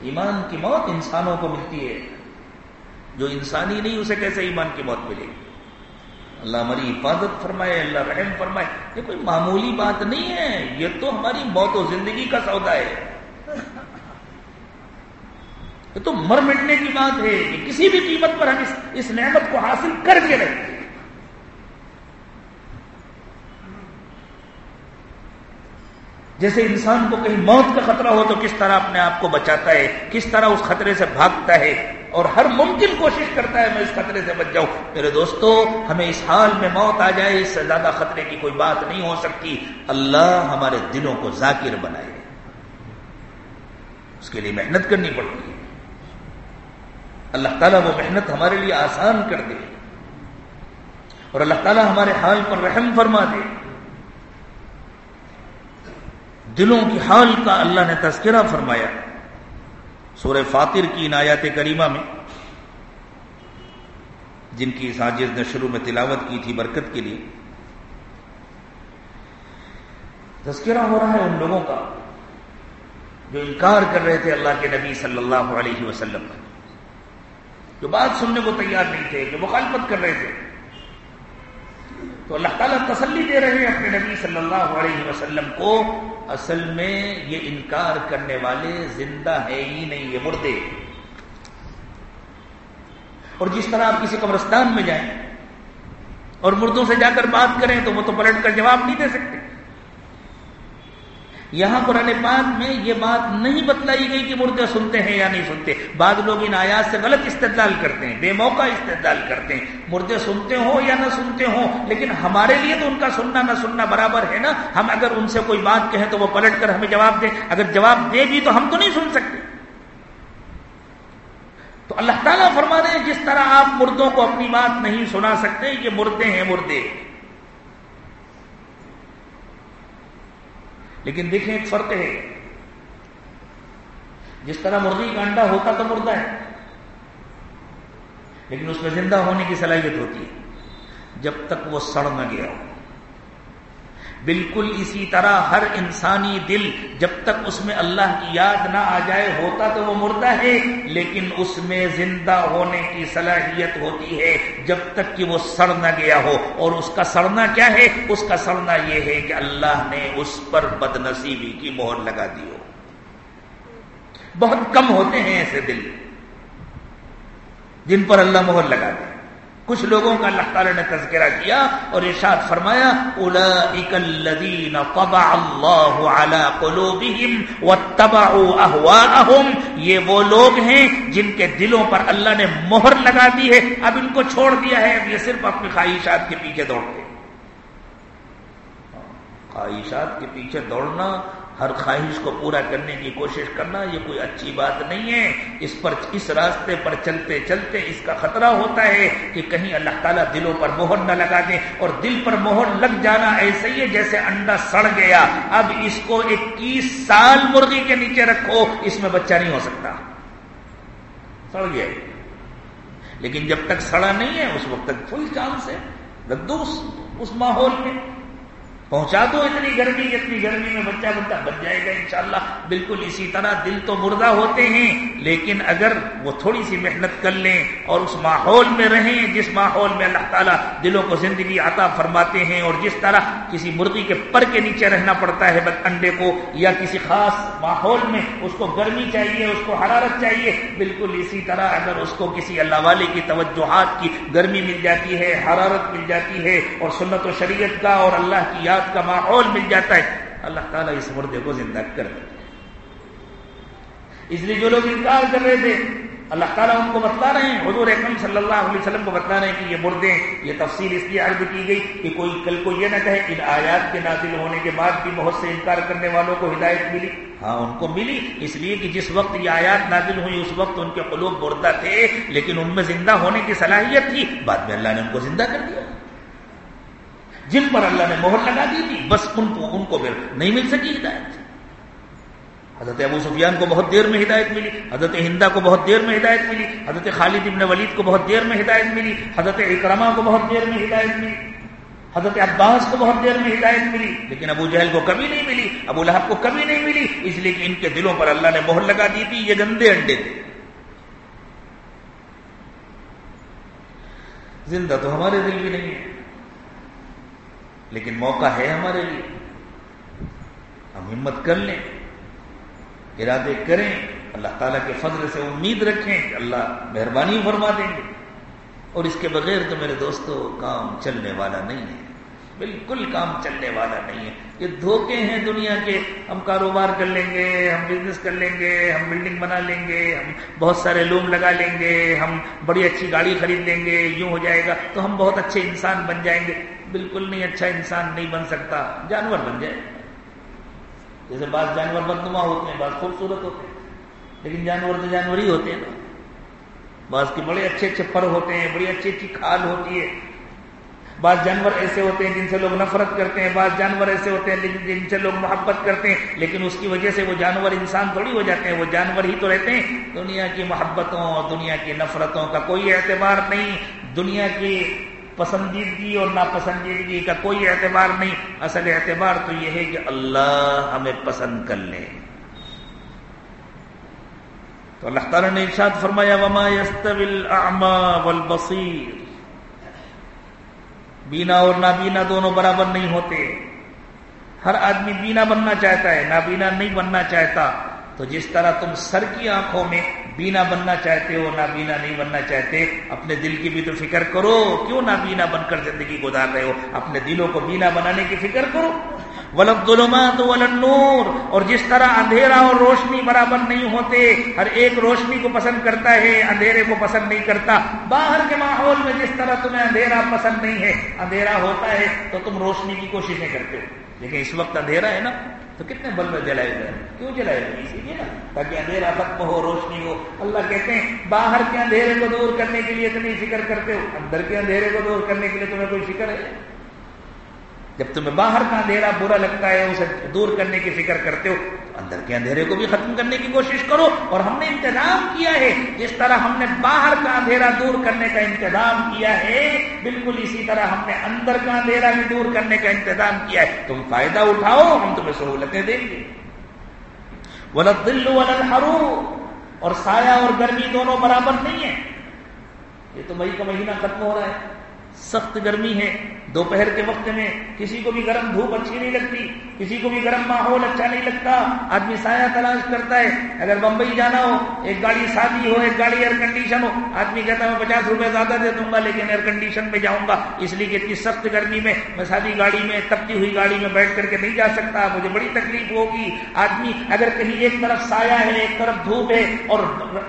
ایمان کی موت انسانوں کو ملتی ہے۔ جو انسانی نہیں، اسے کیسے ایمان کی موت ملے گی؟ اللہ ہماری حفاظت فرمائے، اللہ رحم فرمائے۔ یہ کوئی معمولی بات نہیں ہے، یہ تو ہماری موت و زندگی کا سودا ہے۔ یہ تو مر مٹنے کی بات ہے کہ کسی بھی قیمت پر ہم اس نعمت کو حاصل کر کے رہے جیسے انسان کو کہیں موت کا خطرہ ہو تو کس طرح اپنے آپ کو بچاتا ہے؟ کس طرح اس خطرے سے بھاگتا ہے؟ اور ہر ممکن کوشش کرتا ہے، میں اس خطرے سے بچ جاؤں۔ میرے دوستو، ہمیں اس حال میں موت آ جائے، اس سے زیادہ خطرے کی کوئی بات نہیں ہو سکتی۔ اللہ ہمارے دلوں کو ذاکر بنائے۔ اس کے لیے محنت کرنی پڑتی ہے۔ اللہ تعالیٰ وہ محنت ہمارے لیے آسان کر دے۔ اور اللہ تعالیٰ ہمارے حال پر رحم فرما دے۔ دلوں کی حال کا اللہ نے تذکرہ فرمایا۔ سورہ فاتر کی نایات کریمہ میں، جن کی سازش نے شروع میں تلاوت کی تھی برکت کے لیے، تذکرہ ہو رہا ہے ان لوگوں کا، جو انکار کر رہے تھے اللہ کے نبی صلی اللہ علیہ وسلم جو بات سننے کو تیار نہیں تھے، جو مخالفت کر رہے تھے۔ تو اللہ تعالیٰ تسلی دے رہے ہیں اپنے نبی صلی اللہ علیہ وسلم کو۔ اصل میں یہ انکار کرنے والے زندہ ہیں ہی نہیں، یہ مردے۔ اور جس طرح آپ کسی قبرستان میں جائیں اور مردوں سے جا کر بات کریں تو وہ تو پلٹ کر جواب نہیں دے سکتے۔ یہاں قرآن پاک میں یہ بات نہیں بتلائی گئی کہ مردے سنتے ہیں یا نہیں سنتے۔ بعض لوگ ان آیات سے غلط استدلال کرتے ہیں، بے موقع استدلال کرتے ہیں۔ مردے سنتے ہوں یا نہ سنتے ہوں، لیکن ہمارے لیے تو ان کا سننا نہ سننا برابر ہے نا؟ ہم اگر ان سے کوئی بات کہیں تو وہ پلٹ کر ہمیں جواب دیں۔ اگر جواب دے بھی تو ہم تو نہیں سن سکتے۔ تو اللہ تعالیٰ فرما رہے ہیں، جس طرح آپ مردوں کو اپنی بات نہیں سنا سکتے، یہ مردے ہیں مردے۔ لیکن دیکھیں ایک فرق ہے۔ جس طرح مرغی کا انڈا ہوتا تو مردہ ہے، لیکن اس میں زندہ ہونے کی صلاحیت ہوتی ہے۔ جب تک وہ سڑ نہ گیا ہو۔ بالکل اسی طرح ہر انسانی دل جب تک اس میں اللہ کی یاد نہ آ جائے، ہوتا تو وہ مردہ ہے، لیکن اس میں زندہ ہونے کی صلاحیت ہوتی ہے جب تک کہ وہ سڑ نہ گیا ہو۔ اور اس کا سڑنا کیا ہے؟ اس کا سڑنا یہ ہے کہ اللہ نے اس پر بد نصیبی کی مہر لگا دی ہو۔ بہت کم ہوتے ہیں ایسے دل جن پر اللہ مہر لگا دے۔ کچھ لوگوں کا اللہ تعالی نے تذکرہ کیا اور ارشاد فرمایا الذین طبع اللہ علی قلوبہم واتبعوا اهواءهم یہ وہ لوگ ہیں جن کے دلوں پر اللہ نے مہر لگا دی ہے، اب ان کو چھوڑ دیا ہے، اب یہ صرف اپنی خواہشات کے پیچھے دوڑتے خواہشات کے پیچھے دوڑنا ہر خواہش کو پورا کرنے کی کوشش کرنا یہ کوئی اچھی بات نہیں ہے۔ اس پر، اس راستے پر چلتے چلتے اس کا خطرہ ہوتا ہے کہ کہیں اللہ تعالیٰ دلوں پر مہر نہ لگا دے اور دل پر مہر لگ جانا ایسے ہی ہے جیسے انڈا سڑ گیا۔ اب اس کو اکیس سال مرغی کے نیچے رکھو، اس میں بچہ نہیں ہو سکتا۔ سڑ گیا۔ لیکن جب تک سڑا نہیں ہے، اس وقت تک فل چانس ہے۔ دو اس ماحول میں۔ پہنچا دو اتنی گرمی اتنی گرمی میں بچہ بچہ بن جائے گا انشاءاللہ۔ بالکل اسی طرح دل تو مردہ ہوتے ہیں، لیکن اگر وہ تھوڑی سی محنت کر لیں اور اس ماحول میں رہیں، جس ماحول میں اللہ تعالیٰ دلوں کو زندگی عطا فرماتے ہیں اور جس طرح کسی مرغی کے پر کے نیچے رہنا پڑتا ہے انڈے کو، یا کسی خاص ماحول میں اس کو گرمی چاہیے، اس کو حرارت چاہیے، بالکل اسی طرح اگر اس کو کسی اللہ والے کی توجہات کی گرمی مل جاتی ہے، حرارت مل جاتی ہے اور سنت و شریعت کا اور اللہ کی یاد کا ماحول مل جاتا ہے۔ اللہ تعالیٰ اس مردے کو زندہ کر دیتا اس لیے جو لوگ انکار کر رہے تھے، اللہ تعالیٰ ان کو بتلا رہے ہیں۔ حضور اکرم صلی اللہ علیہ وسلم کو بتلا رہے ہیں کہ یہ مردے، یہ تفصیل اس لیے عرض کی گئی کہ کوئی کل کو یہ نہ کہے، ان آیات کے نازل ہونے کے بعد بھی بہت سے انکار کرنے والوں کو ہدایت ملی۔ ہاں ان کو ملی۔ اس لیے کہ جس وقت یہ آیات نازل ہوئی اس وقت ان کے قلوب مردہ تھے، لیکن ان میں زندہ ہونے کی صلاحیت تھی۔ بعد میں اللہ نے ان کو زندہ کر دیا۔ جن پر اللہ نے مہر لگا دی تھی، بس ان کو ان کو پھر نہیں مل سکی ہدایت۔ حضرت ابو سفیان کو بہت دیر میں ہدایت ملی، حضرت ہندا کو بہت دیر میں ہدایت ملی، حضرت خالد ابن ولید کو بہت دیر میں ہدایت ملی، حضرت اکرما کو بہت دیر میں ہدایت ملی، حضرت عباس کو بہت دیر میں ہدایت ملی، لیکن ابو جہل کو کبھی نہیں ملی، ابو لہب کو کبھی نہیں ملی، اس لیے کہ ان کے دلوں پر اللہ نے مہر لگا دی تھی، یہ گندے انڈے تھے۔ زندہ تو ہمارے دل بھی نہیں ہے۔ لیکن موقع ہے ہمارے لیے۔ ہم ہمت کر لیں، ارادے کریں، اللہ تعالیٰ کے فضل سے امید رکھیں کہ اللہ مہربانی فرما دیں گے۔ اور اس کے بغیر تو میرے دوستوں کام چلنے والا نہیں ہے۔ بالکل کام چلنے والا نہیں ہے۔ یہ دھوکے ہیں دنیا کے۔ ہم کاروبار کر لیں گے، ہم بزنس کر لیں گے، ہم بلڈنگ بنا لیں گے، ہم بہت سارے لوگ لگا لیں گے، ہم بڑی اچھی گاڑی خرید لیں گے، یوں ہو جائے گا تو ہم بہت اچھے انسان بن جائیں گے۔ بالکل نہیں اچھا انسان نہیں بن سکتا، جانور بن جائے۔ جیسے بعض جانور بدنما ہوتے ہیں، بعض خوبصورت ہوتے ہیں، لیکن جانور تو جانور ہی ہوتے ہیں نا۔ بعض کے بڑے اچھے اچھے پر ہوتے ہیں، بڑی اچھی اچھی کھال ہوتی ہے۔ بعض جانور ایسے ہوتے ہیں جن سے لوگ نفرت کرتے ہیں، بعض جانور ایسے ہوتے ہیں جن سے لوگ محبت کرتے ہیں، لیکن اس کی وجہ سے وہ جانور انسان تھوڑی ہو جاتے ہیں، وہ جانور ہی تو رہتے ہیں۔ دنیا کی محبتوں اور دنیا کی نفرتوں کا کوئی اعتبار نہیں۔ دنیا کی پسندیدگی اور ناپسندیدگی کا کوئی اعتبار نہیں۔ اصل اعتبار تو یہ ہے کہ اللہ ہمیں پسند کر لے۔ تو اللہ تعالیٰ نے ارشاد فرمایا، وما والبصیر بینا اور نابینا دونوں برابر نہیں ہوتے۔ ہر آدمی بینا بننا چاہتا ہے، نابینا نہیں بننا چاہتا۔ تو جس طرح تم سر کی آنکھوں میں بینا بننا چاہتے ہو، نابینا نہیں بننا چاہتے، اپنے دل کی بھی تو فکر کرو، کیوں نابینا بن کر زندگی گزار رہے ہو؟ اپنے دلوں کو بینا بنانے کی فکر کرو۔ ولب ظلمات ولن نور اور جس طرح اندھیرا اور روشنی برابر نہیں ہوتے، ہر ایک روشنی کو پسند کرتا ہے، اندھیرے کو پسند نہیں کرتا۔ باہر کے ماحول میں جس طرح تمہیں اندھیرا پسند نہیں ہے، اندھیرا ہوتا ہے تو تم روشنی کی کوششیں کرتے ہو۔ لیکن اس وقت اندھیرا ہے نا؟ تو کتنے بلب جلائے گئے کیوں جلائے گئے اسی لیے نا، تاکہ اندھیرا ختم ہو، روشنی ہو۔ اللہ کہتے ہیں، باہر کے اندھیرے کو دور کرنے کے لیے تمہیں فکر کرتے ہو۔ اندر کے اندھیرے کو دور کرنے کے لیے تمہیں کوئی فکر ہے؟ جب تمہیں باہر کا اندھیرا برا لگتا ہے، اسے دور کرنے کی فکر کرتے ہو تو اندر کے اندھیرے کو بھی ختم کرنے کی کوشش کرو۔ اور ہم نے انتظام کیا ہے، جس طرح ہم نے باہر کا اندھیرا دور کرنے کا انتظام کیا ہے، بالکل اسی طرح ہم نے اندر کا اندھیرا بھی دور کرنے کا انتظام کیا ہے۔ تم فائدہ اٹھاؤ، ہم تمہیں سہولتیں دیں گے۔ ولد دل ہرو اور سایہ اور گرمی دونوں برابر نہیں ہے یہ تو مئی کا مہینہ ختم ہو رہا ہے۔ سخت گرمی ہے۔ دوپہر کے وقت میں کسی کو بھی گرم دھوپ اچھی نہیں لگتی، کسی کو بھی گرم ماحول اچھا نہیں لگتا، آدمی سایہ تلاش کرتا ہے۔ اگر بمبئی جانا ہو، ایک گاڑی شادی ہو، ایک گاڑی ایئر کنڈیشن ہو، آدمی کہتا ہے، میں پچاس روپے زیادہ دے دوں گا، لیکن ایئر کنڈیشن میں جاؤں گا۔ اس لیے کہ اتنی سخت گرمی میں میں شادی گاڑی میں، تپتی ہوئی گاڑی میں بیٹھ کر کے نہیں جا سکتا۔ مجھے بڑی تکلیف ہوگی۔ آدمی اگر کہیں ایک طرف سایہ ہے، ایک طرف دھوپ ہے اور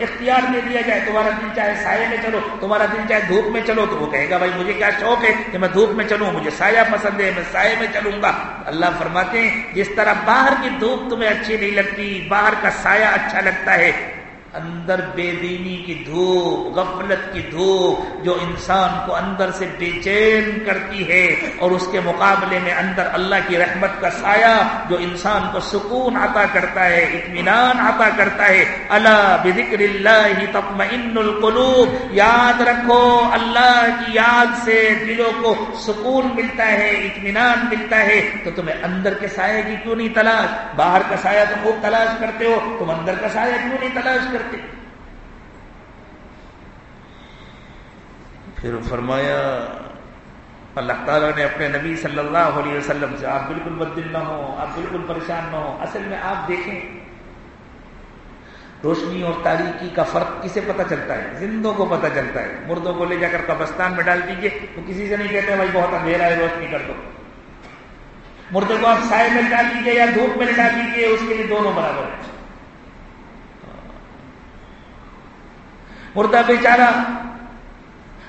اختیار دے دیا جائے، تمہارا دل چاہے سائے میں چلو، تمہارا دل چاہے دھوپ میں چلو، تو وہ کہے گا، بھائی مجھے کیا شوق ہے کہ میں دھوپ میں چلوں، مجھے سایہ پسند ہے، میں سائے میں چلوں گا۔ اللہ فرماتے ہیں، جس طرح باہر کی دھوپ تمہیں اچھی نہیں لگتی، باہر کا سایہ اچھا لگتا ہے۔ اندر بے دینی کی دھوپ، غفلت کی دھوپ جو انسان کو اندر سے بے چین کرتی ہے اور اس کے مقابلے میں اندر اللہ کی رحمت کا سایہ جو انسان کو سکون عطا کرتا ہے، اطمینان عطا کرتا ہے۔ اللہ بذکر اللہ تطمئن القلوب۔ یاد رکھو، اللہ کی یاد سے دلوں کو سکون ملتا ہے، اطمینان ملتا ہے۔ تو تمہیں اندر کے سائے کی کیوں نہیں تلاش؟ باہر کا سایہ تو خوب تلاش کرتے ہو، تم اندر کا سایہ کیوں نہیں تلاش کرتے؟ کرتے پھر فرمایا، اللہ تعالیٰ نے اپنے نبی صلی اللہ علیہ وسلم سے، آپ بالکل بدل نہ ہو آپ بالکل پریشان نہ ہو اصل میں آپ دیکھیں، روشنی اور تاریخی کا فرق کسے پتہ چلتا ہے؟ زندوں کو پتہ چلتا ہے۔ مردوں کو لے جا کر قبرستان میں ڈال دیجیے تو کسی سے نہیں کہتے بھائی بہت اندھیرا ہے، روشنی کر دو۔ مردے کو آپ سائے میں ڈال دیجیے یا دھوپ میں ڈال دیجیے اس کے لیے دونوں برابر ہیں۔ مردہ بیچارہ،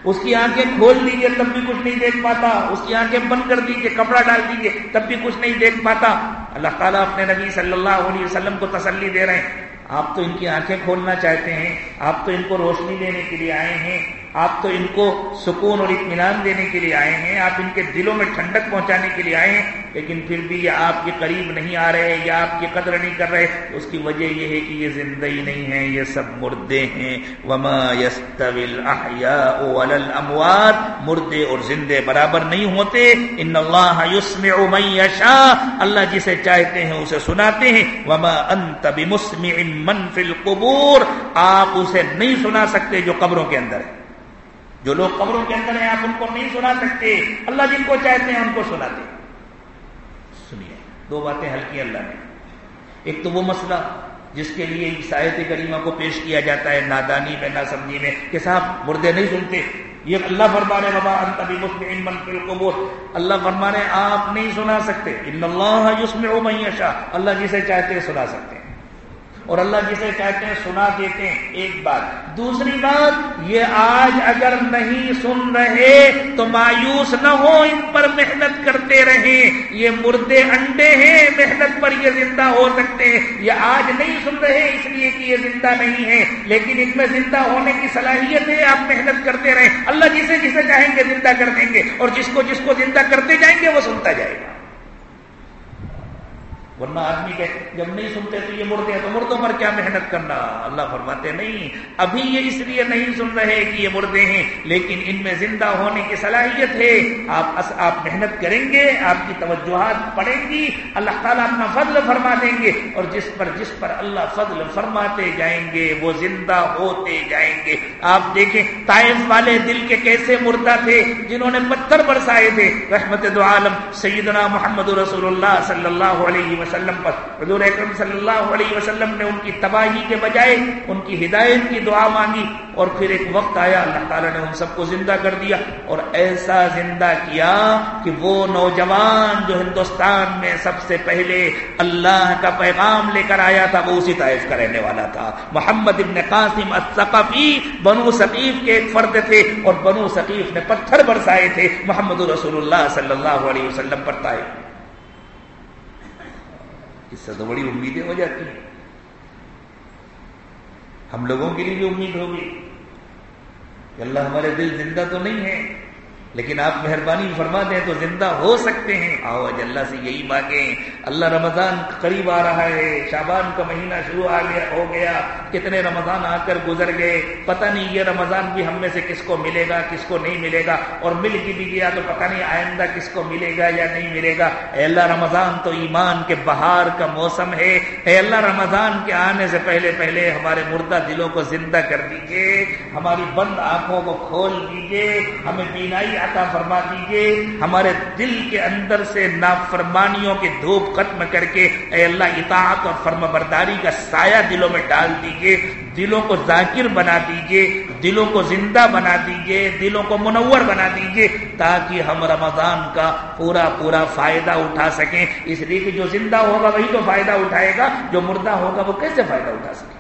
اس کی آنکھیں کھول دیجیے تب بھی کچھ نہیں دیکھ پاتا، اس کی آنکھیں بند کر دیجیے کپڑا ڈال دیجیے تب بھی کچھ نہیں دیکھ پاتا۔ اللہ تعالیٰ اپنے نبی صلی اللہ علیہ وسلم کو تسلی دے رہے ہیں۔ آپ تو ان کی آنکھیں کھولنا چاہتے ہیں، آپ تو ان کو روشنی دینے کے لیے آئے ہیں۔ آپ تو ان کو سکون اور اطمینان دینے کے لیے آئے ہیں، آپ ان کے دلوں میں ٹھنڈک پہنچانے کے لیے آئے ہیں، لیکن پھر بھی یہ آپ کے قریب نہیں آ رہے یا آپ کی قدر نہیں کر رہے، اس کی وجہ یہ ہے کہ یہ زندہ ہی نہیں ہے یہ سب مردے ہیں۔ وما الاموات مردے اور زندے برابر نہیں ہوتے۔ ان اللہ یسمع من یشاء اللہ جسے چاہتے ہیں اسے سناتے ہیں۔ وما انت بمسمع من فی القبور، آپ اسے نہیں سنا سکتے جو قبروں کے اندر ہے۔ جو لوگ قبروں کے اندر ہیں، آپ ان کو نہیں سنا سکتے۔ اللہ جن کو چاہتے ہیں، ان کو سناتے۔ سنیے، دو باتیں حل کی اللہ نے ایک تو وہ مسئلہ جس کے لیے عیسائیت کریمہ کو پیش کیا جاتا ہے، نادانی میں نہ سمجھی میں، کہ صاحب مردے نہیں سنتے۔ یہ اللہ فرمانے بابا انتبی مسلم من فی القبور۔ اللہ فرمانے آپ نہیں سنا سکتے۔ ان اللہ یسمع من یشاء۔ اللہ جسے چاہتے ہیں، سنا سکتے ہیں۔ اور اللہ جسے کہتے ہیں سنا دیتے ہیں ایک بات۔ دوسری بات، یہ آج اگر نہیں سن رہے تو مایوس نہ ہو، ان پر محنت کرتے رہیں۔ یہ مردے انڈے ہیں، محنت پر یہ زندہ ہو سکتے ہیں۔ یہ آج نہیں سن رہے، اس لیے کہ یہ زندہ نہیں ہے لیکن ان میں زندہ ہونے کی صلاحیت ہے، آپ محنت کرتے رہیں۔ اللہ جسے جسے چاہیں گے زندہ کر دیں گے۔ اور جس کو جس کو زندہ کرتے جائیں گے، وہ سنتا جائے گا۔ ورنہ آدمی کہ جب نہیں سنتے تو یہ مردے ہیں، تو مردوں پر کیا محنت کرنا؟ اللہ فرماتے نہیں، ابھی یہ اس لیے نہیں سن رہے کہ یہ مردے ہیں، لیکن ان میں زندہ ہونے کی صلاحیت ہے۔ آپ آپ محنت کریں گے، آپ کی توجہات پڑیں گی، اللہ تعالیٰ اپنا فضل فرما دیں گے، اور جس پر جس پر اللہ فضل فرماتے جائیں گے، وہ زندہ ہوتے جائیں گے۔ آپ دیکھیں، طائف والے دل کے کیسے مردہ تھے، جنہوں نے پتھر برسائے تھے۔ رحمت دو عالم، سیدنا محمد رسول اللہ صلی اللہ علیہ وسلم وسلم پر۔ حضور اکرم صلی اللہ علیہ وسلم نے ان کی تباہی کے بجائے ان کی ہدایت کی دعا مانگی اور پھر ایک وقت آیا، اللہ تعالیٰ نے ان سب کو زندہ کر دیا اور ایسا زندہ کیا کہ وہ نوجوان جو ہندوستان میں سب سے پہلے اللہ کا پیغام لے کر آیا تھا، وہ اسی طائف کا رہنے والا تھا۔ محمد ابن قاسم الثقفی بنو ثقیف کے ایک فرد تھے اور بنو ثقیف نے پتھر برسائے تھے۔ محمد رسول اللہ صلی اللہ علیہ وسلم پر طائف۔ اس سے تو بڑی امیدیں ہو جاتی ہیں۔ ہم لوگوں کے لیے بھی امید ہوگی کہ اللہ ہمارے دل زندہ تو نہیں ہے لیکن آپ مہربانی فرما دیں تو زندہ ہو سکتے ہیں۔ آؤ اج اللہ سے یہی مانگیں۔ اللہ رمضان قریب آ رہا ہے شابان کا مہینہ شروع آ گیا، ہو گیا۔ کتنے رمضان آ کر گزر گئے۔ پتہ نہیں یہ رمضان بھی ہم میں سے کس کو ملے گا، کس کو نہیں ملے گا۔ اور مل کی بھی گیا تو پتہ نہیں آئندہ کس کو ملے گا یا نہیں ملے گا۔ اے اللہ رمضان تو ایمان کے بہار کا موسم ہے۔ اے اللہ رمضان کے آنے سے پہلے پہلے ہمارے مردہ دلوں کو زندہ کر دیجیے ہماری بند آنکھوں کو کھول دیجیے ہمیں بینائی عطا فرما دیجیے ہمارے دل کے اندر سے نافرمانیوں کے دھوپ ختم کر کے اے اللہ اطاعت اور فرما برداری کا سایہ دلوں میں ڈال دیجیے دلوں کو ذاکر بنا دیجیے دلوں کو زندہ بنا دیجیے دلوں کو منور بنا دیجیے تاکہ ہم رمضان کا پورا پورا فائدہ اٹھا سکیں۔ اس لیے کہ جو زندہ ہوگا وہی تو فائدہ اٹھائے گا، جو مردہ ہوگا وہ کیسے فائدہ اٹھا سکے؟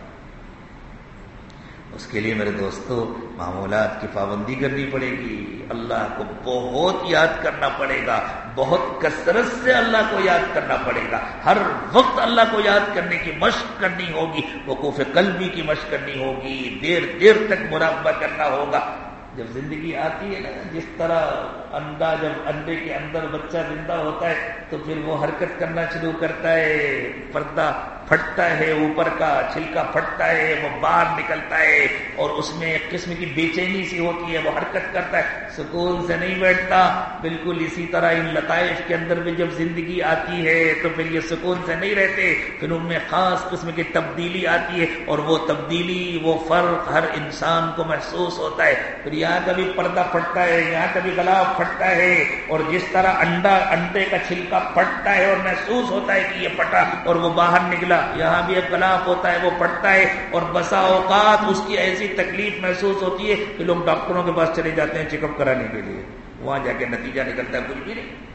اس کے لیے میرے دوستوں معمولات کی پابندی کرنی پڑے گی۔ اللہ کو بہت یاد کرنا پڑے گا، بہت کثرت سے اللہ کو یاد کرنا پڑے گا۔ ہر وقت اللہ کو یاد کرنے کی مشق کرنی ہوگی، وقوف قلبی کی مشق کرنی ہوگی، دیر دیر تک مراقبہ کرنا ہوگا۔ جب زندگی آتی ہے نا، جس طرح انڈا، جب انڈے کے اندر بچہ زندہ ہوتا ہے، تو پھر وہ حرکت کرنا شروع کرتا ہے۔ پردہ پھٹتا ہے، اوپر کا چھلکا پھٹتا ہے، وہ باہر نکلتا ہے اور اس میں ایک قسم کی بے چینی سی ہوتی ہے، وہ حرکت کرتا ہے۔ سکون سے نہیں بیٹھتا۔ بالکل اسی طرح ان لطائف کے اندر بھی جب زندگی آتی ہے تو پھر یہ سکون سے نہیں رہتے۔ پھر ان میں خاص قسم کی تبدیلی آتی ہے اور وہ تبدیلی، وہ فرق ہر انسان کو محسوس ہوتا ہے۔ پھر یہاں کبھی پردہ پھٹتا ہے، یہاں کبھی گلاب پھٹتا ہے اور جس طرح انڈا انڈے کا چھلکا پھٹتا ہے اور محسوس ہوتا ہے کہ یہ پھٹا اور وہ باہر نکلا یہاں بھی ایک ہوتا ہے، وہ پڑتا ہے اور بسا اوقات اس کی ایسی تکلیف محسوس ہوتی ہے کہ لوگ ڈاکٹروں کے پاس چلے جاتے ہیں چیک اپ کرانے کے لیے۔ وہاں جا کے نتیجہ نکلتا ہے، کچھ بھی نہیں۔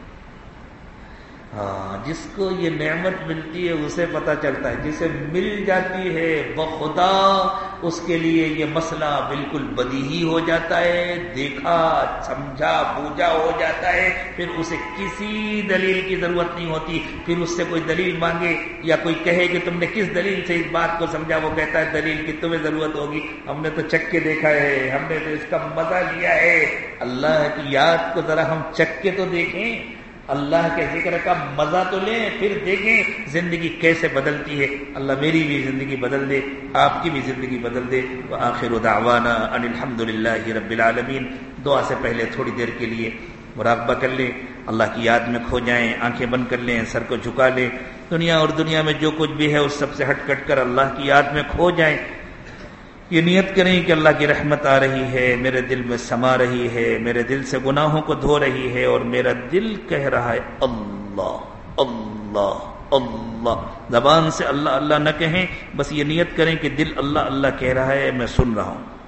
ہاں جس کو یہ نعمت ملتی ہے، اسے پتا چلتا ہے۔ جسے مل جاتی ہے بخدا اس کے لیے یہ مسئلہ بالکل بدی ہی ہو جاتا ہے۔ دیکھا، سمجھا، بوجھا ہو جاتا ہے۔ پھر اسے کسی دلیل کی ضرورت نہیں ہوتی۔ پھر اس سے کوئی دلیل مانگے یا کوئی کہے کہ تم نے کس دلیل سے اس بات کو سمجھا؟ وہ کہتا ہے، دلیل کی تمہیں ضرورت ہوگی۔ ہم نے تو چک کے دیکھا ہے۔ ہم نے تو اس کا مزہ لیا ہے۔ اللہ کی یاد کو ذرا ہم چک کے تو دیکھیں۔ اللہ کے ذکر کا مزہ تو لیں، پھر دیکھیں زندگی کیسے بدلتی ہے۔ اللہ میری بھی زندگی بدل دے، آپ کی بھی زندگی بدل دے۔ آخر دعوانا ان الحمد للہ رب العالمین۔ دعا سے پہلے تھوڑی دیر کے لیے مراقبہ کر لیں، اللہ کی یاد میں کھو جائیں، آنکھیں بند کر لیں، سر کو جھکا لیں۔ دنیا اور دنیا میں جو کچھ بھی ہے، اس سب سے ہٹ کٹ کر اللہ کی یاد میں کھو جائیں۔ یہ نیت کریں کہ اللہ کی رحمت آ رہی ہے، میرے دل میں سما رہی ہے، میرے دل سے گناہوں کو دھو رہی ہے اور میرا دل کہہ رہا ہے، اللہ اللہ اللہ۔ زبان سے اللہ اللہ نہ کہیں، بس یہ نیت کریں کہ دل اللہ اللہ کہہ رہا ہے، میں سن رہا ہوں۔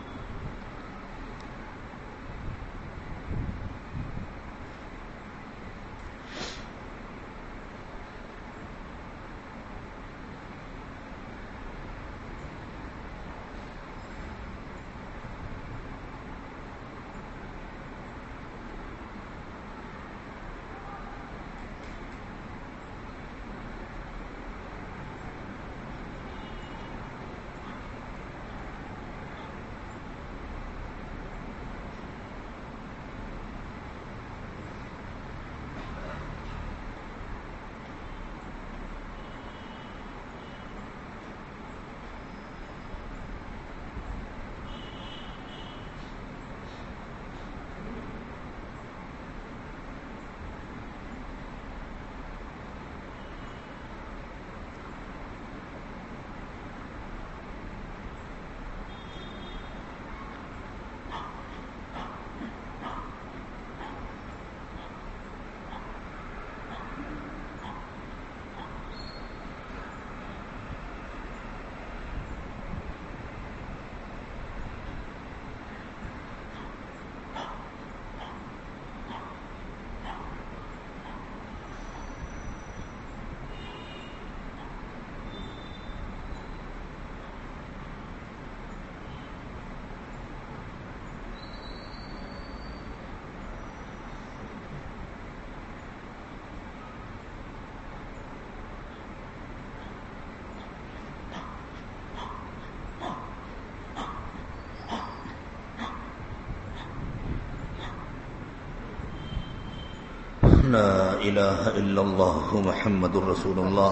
لا إله إلا الله محمد رسول الله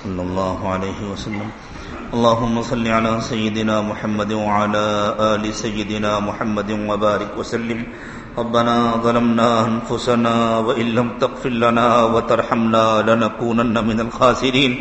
صلى الله عليه وسلم. اللهم صل على سيدنا محمد وعلى آل سيدنا محمد وبارك وسلم. ربنا ظلمنا أنفسنا وإن لم تغفر لنا وترحمنا لنكونن من الخاسرين.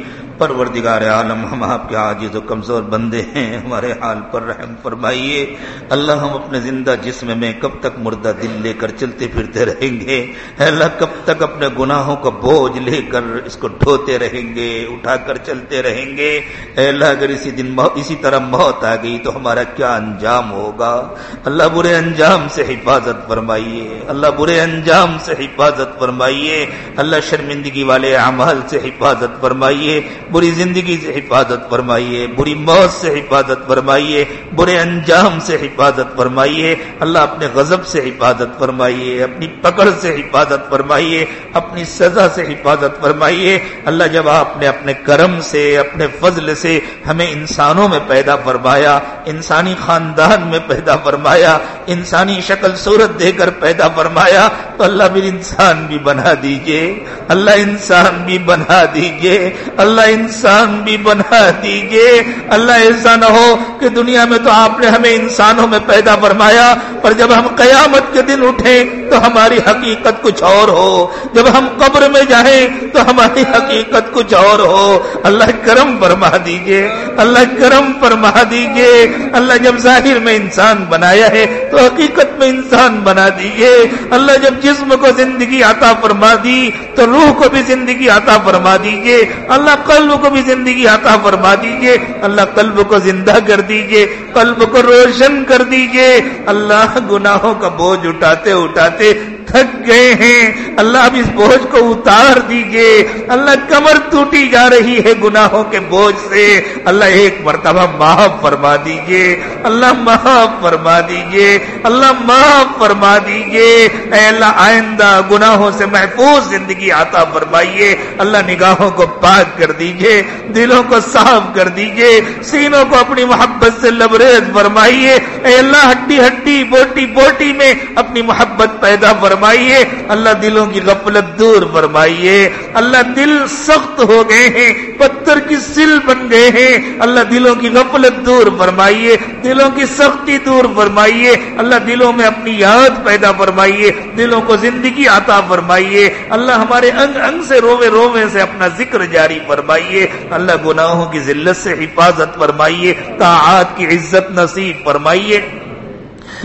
پروردگار عالم، ہم آپ کے عاجز و کمزور بندے ہیں، ہمارے حال پر رحم فرمائیے۔ اللہ، ہم اپنے زندہ جسم میں کب تک مردہ دل لے کر چلتے پھرتے رہیں گے؟ اللہ، کب تک اپنے گناہوں کا بوجھ لے کر اس کو ڈھوتے رہیں گے، اٹھا کر چلتے رہیں گے؟ اللہ، اگر اسی دن اسی طرح موت آ گئی تو ہمارا کیا انجام ہوگا؟ اللہ، برے انجام سے حفاظت فرمائیے۔ اللہ، برے انجام سے حفاظت فرمائیے۔ اللہ، شرمندگی والے اعمال سے حفاظت فرمائیے۔ بری زندگی سے حفاظت فرمائیے، بری موت سے حفاظت فرمائیے، برے انجام سے حفاظت فرمائیے، اللہ اپنے غضب سے حفاظت فرمائیے، اپنی پکڑ سے حفاظت فرمائیے، اپنی سزا سے حفاظت فرمائیے۔ اللہ جب آپ نے اپنے کرم سے، اپنے فضل سے ہمیں انسانوں میں پیدا فرمایا، انسانی خاندان میں پیدا فرمایا، انسانی شکل صورت دے کر پیدا فرمایا، تو اللہ بھی انسان بھی بنا دیجیے۔ اللہ انسان بھی بنا دیجیے۔ اللہ انسان بھی بنا دیجیے۔ اللہ ایسا نہ ہو کہ دنیا میں تو آپ نے ہمیں انسانوں میں پیدا فرمایا، پر جب ہم قیامت کے دن اٹھیں تو ہماری حقیقت کچھ اور ہو۔ جب ہم قبر میں جائیں تو ہماری حقیقت کچھ اور ہو۔ اللہ کرم فرما دیجیے، اللہ کرم فرما دیجیے۔ اللہ جب ظاہر میں انسان بنایا ہے تو حقیقت میں انسان بنا دیجیے اللہ جب جسم کو زندگی عطا فرما دی، تو روح کو بھی زندگی عطا فرما دیجیے اللہ قلب کو بھی زندگی عطا فرما دیجیے اللہ قلب کو زندہ کر دیجیے قلب کو روشن کر دیجیے اللہ گناہوں کا بوجھ اٹھاتے اٹھاتے تھک گئے ہیں۔ اللہ اب اس بوجھ کو اتار دیجیے۔ اللہ کمر ٹوٹی جا رہی ہے گناہوں کے بوجھ سے۔ اللہ ایک مرتبہ معاف فرما دیجیے۔ اللہ معاف فرما دیجیے۔ اللہ معاف فرما دیجیے۔ اے اللہ آئندہ گناہوں سے محفوظ زندگی آتا فرمائیے۔ اللہ نگاہوں کو پاک کر دیجیے۔ دلوں کو صاف کر دیجیے۔ سینوں کو اپنی محبت سے لبریز فرمائیے۔ اے اللہ ہڈی ہڈی بوٹی بوٹی میں اپنی محبت پیدا فرمائیے فرمائیے۔ اللہ دلوں کی غفلت دور فرمائیے۔ اللہ دل سخت ہو گئے ہیں، پتھر کی سل بن گئے ہیں۔ اللہ دلوں کی غفلت دور فرمائیے۔ دلوں کی سختی دور فرمائیے۔ اللہ دلوں میں اپنی یاد پیدا فرمائیے۔ دلوں کو زندگی عطا فرمائیے۔ اللہ ہمارے انگ انگ سے روے روے سے اپنا ذکر جاری فرمائیے۔ اللہ گناہوں کی ذلت سے حفاظت فرمائیے۔ طاعات کی عزت نصیب فرمائیے۔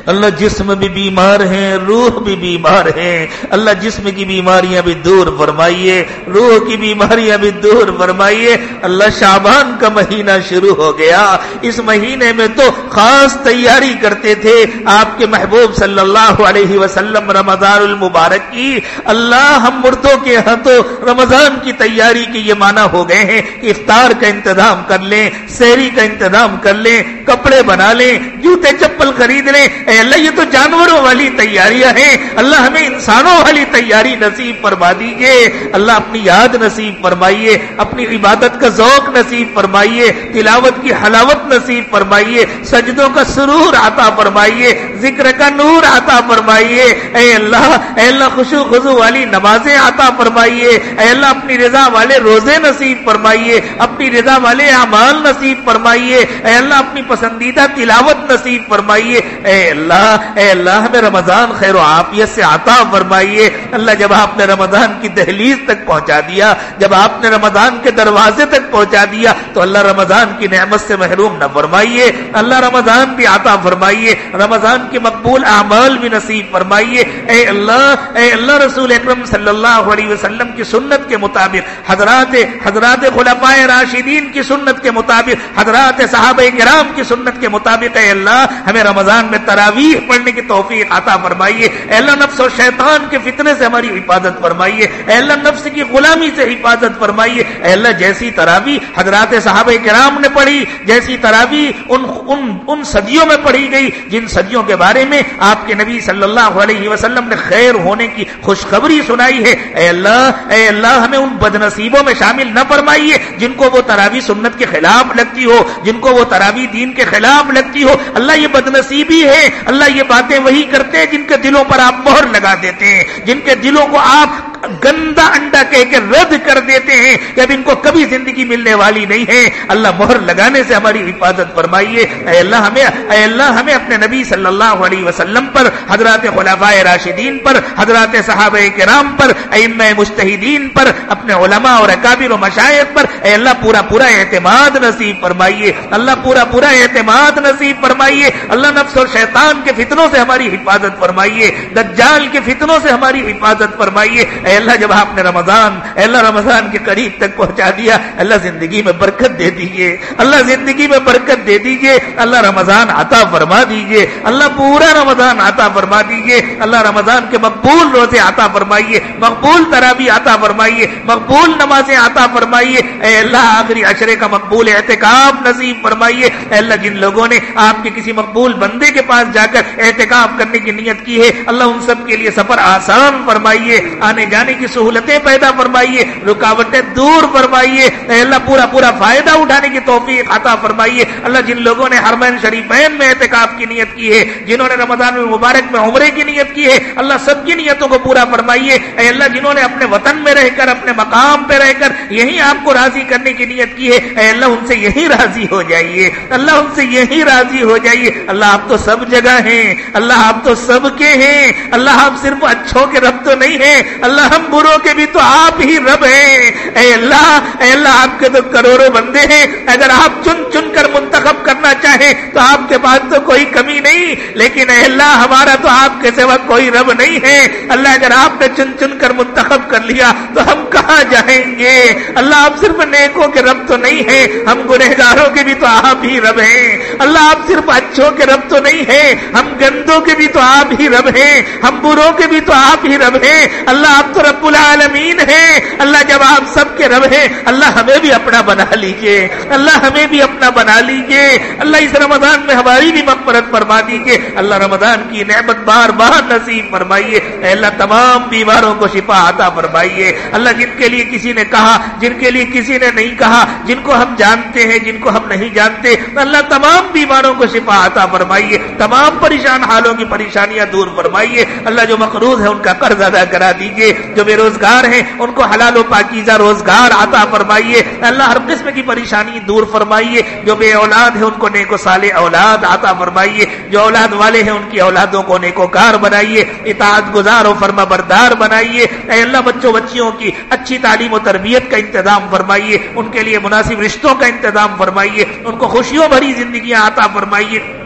اللہ جسم بھی بیمار ہیں، روح بھی بیمار ہیں۔ اللہ جسم کی بیماریاں بھی دور فرمائیے۔ روح کی بیماریاں بھی دور فرمائیے۔ اللہ شابان کا مہینہ شروع ہو گیا۔ اس مہینے میں تو خاص تیاری کرتے تھے۔ آپ کے محبوب صلی اللہ علیہ وسلم رمضان المبارک کی۔ اللہ ہم مردوں کے یہاں تو رمضان کی تیاری کی یہ معنی ہو گئے ہیں۔ کہ افطار کا انتظام کر لیں، سیری کا انتظام کر لیں، کپڑے بنا لیں، جوتے چپل خرید لیں۔ اے اللہ، یہ تو جانوروں والی تیاریاں ہیں۔ اللہ ہمیں انسانوں والی تیاری نصیب فرما دیجیے اللہ اپنی یاد نصیب فرمائیے، اپنی عبادت کا ذوق نصیب فرمائیے، تلاوت کی حلاوت نصیب فرمائیے، سجدوں کا سرور آتا فرمائیے، ذکر کا نور آتا فرمائیے۔ اے اللہ اے اللہ، خوشو خزو والی نمازیں آتا فرمائیے۔ اے اللہ، اپنی رضا والے روزے نصیب فرمائیے۔ اپنی رضا والے اعمال نصیب فرمائیے۔ اے اللہ، اپنی پسندیدہ تلاوت نصیب فرمائیے۔ اے اللہ اللہ، اے اللہ، ہمیں رمضان خیر و عافیت سے عطا فرمائیے۔ اللہ، جب آپ نے رمضان کی دہلیز تک پہنچا دیا، جب آپ نے رمضان کے دروازے تک پہنچا دیا، تو اللہ رمضان کی نعمت سے محروم نہ فرمائیے۔ اللہ رمضان بھی عطا فرمائیے۔ رمضان کے مقبول اعمال بھی نصیب فرمائیے۔ اے اللہ اے اللہ رسول اکرم صلی اللہ علیہ وسلم کی سنت کے مطابق، حضرات حضرات خلفائے راشدین کی سنت کے مطابق، حضرات صحابہ کرام کی سنت کے مطابق، اے اللہ، ہمیں رمضان میں ترا تراویح پڑھنے کی توفیق عطا فرمائیے۔ اے اللہ نفس و شیطان کے فتنے سے ہماری حفاظت فرمائیے۔ اے اللہ نفس کی غلامی سے حفاظت فرمائیے۔ اے اللہ جیسی تراوی حضرات صحابہ کرام نے پڑھی، جیسی تراوی ان ان ان صدیوں میں پڑھی گئی، جن صدیوں کے بارے میں آپ کے نبی صلی اللہ علیہ وسلم نے خیر ہونے کی خوشخبری سنائی ہے۔ اے اللہ اے اللہ ہمیں ان بد نصیبوں میں شامل نہ فرمائیے جن کو وہ تراوی سنت کے خلاف لگتی ہو، جن کو وہ تراوی دین کے خلاف لگتی ہو۔ اللہ یہ بد نصیبی ہے۔ اللہ یہ باتیں وہی کرتے ہیں جن کے دلوں پر آپ مہر لگا دیتے ہیں، جن کے دلوں کو آپ گندا انڈا کہہ کے رد کر دیتے ہیں کہ اب ان کو کبھی زندگی ملنے والی نہیں ہے۔ اللہ مہر لگانے سے ہماری حفاظت فرمائیے۔ اے اللہ ہمیں، اے اللہ ہمیں اپنے نبی صلی اللہ علیہ وسلم پر، حضرات خلافہ راشدین پر، حضرات صحابہ کرام پر ام مستحدین پر، اپنے علماء اور اکابر و مشاہد پر۔ اے اللہ پورا پورا اعتماد نصیب فرمائیے۔ اللہ پورا پورا اعتماد نصیب فرمائیے۔ اللہ نفس اور شیطان کے فتنوں سے ہماری حفاظت فرمائیے، دجال کے فتنوں سے ہماری حفاظت فرمائیے۔ اے اللہ، جب آپ نے رمضان، اے اللہ، رمضان کے قریب تک پہنچا دیا، اللہ زندگی میں برکت دے دیجیے اللہ زندگی میں برکت دے دیجیے اللہ رمضان عطا فرما دیجیے اللہ پورا رمضان عطا فرما دیجیے اللہ رمضان کے مقبول روزے عطا فرمائیے۔ مقبول ترابی عطا فرمائیے۔ مقبول نمازیں عطا فرمائیے۔ اے اللہ، آخری عشرے کا مقبول احتکاب نصیب فرمائیے۔ اے اللہ، جن لوگوں نے آپ کے کسی مقبول بندے کے پاس جا کر احتکاب کرنے کی نیت کی ہے۔ اللہ ان سب کے لیے سفر آسان فرمائیے، آنے جانے کی سہولتیں پیدا فرمائیے، رکاوٹیں دور فرمائیے۔ اے اللہ، پورا پورا فائدہ اٹھانے کی توفیق عطا فرمائیے۔ اللہ، جن لوگوں نے حرمین شریفین میں احتکاب کی نیت کی ہے، جنہوں نے رمضان المبارک میں عمرے کی نیت کی ہے، اللہ سب کی نیتوں کو پورا فرمائیے۔ اے اللہ، جنہوں نے اپنے وطن میں رہ کر، اپنے مقام پہ رہ کر یہی آپ کو راضی کرنے کی نیت کی ہے۔ اے اللہ، ان سے یہی راضی ہو جائیے۔ اللہ، ان سے یہی راضی ہو جائیے۔ اللہ، آپ تو سب جگہ ہیں۔ اللہ آپ تو سب کے ہیں۔ اللہ آپ صرف اچھوں کے رب تو نہیں ہیں۔ اللہ ہم بروں کے بھی تو آپ ہی رب ہیں۔ اے اللہ اے اللہ، آپ کے تو کروڑوں بندے ہیں۔ اگر آپ چن چن کر منتخب کرنا چاہیں تو آپ کے پاس تو کوئی کمی نہیں۔ لیکن اے اللہ، ہمارا تو آپ کے سوا کوئی رب نہیں ہے۔ اللہ، اگر آپ نے چن چن کر منتخب کر لیا تو ہم کہاں جائیں گے؟ اللہ آپ صرف نیکوں کے رب تو نہیں ہے۔ ہم گنہگاروں کے بھی تو آپ ہی رب ہیں۔ اللہ آپ صرف اچھوں کے رب تو نہیں ہے۔ ہم گندوں کے بھی تو آپ ہی رب ہیں، ہم بروں کے بھی تو آپ ہی رب ہیں۔ اللہ آپ تو رب العالمین ہیں اللہ جب آپ سب کے رب ہیں، اللہ ہمیں بھی اپنا بنا لیجیے۔ اللہ ہمیں بھی اپنا بنا لیجیے۔ اللہ اس رمضان میں ہماری بھی مغفرت فرما دیجیے۔ اللہ رمضان کی نعمت بار بار نصیب فرمائیے۔ اے اللہ، تمام بیماروں کو شفا عطا فرمائیے۔ اللہ، جن کے لیے کسی نے کہا، جن کے لیے کسی نے نہیں کہا، جن کو ہم جانتے ہیں، جن کو ہم نہیں جانتے، اللہ، تمام بیماروں کو شفا عطا فرمائیے۔ تمام پریشان حالوں کی پریشانیاں دور فرمائیے۔ اللہ جو مقروض ہے ان کا قرض ادا کرا دیجیے۔ جو بے روزگار ہیں ان کو حلال و پاکیزہ روزگار عطا فرمائیے۔ اللہ ہر قسم کی پریشانی دور فرمائیے۔ جو بے اولاد ہے ان کو نیک و سال اولاد عطا فرمائیے۔ جو اولاد والے ہیں ان کی اولادوں کو نیکو کار بنائیے۔ اطاعت گزار و فرما بردار بنائیے۔ اے اللہ بچوں بچیوں کی اچھی تعلیم و تربیت کا انتظام فرمائیے۔ ان کے لیے مناسب رشتوں کا انتظام فرمائیے۔ ان کو خوشیوں بھری زندگیاں عطا فرمائیے۔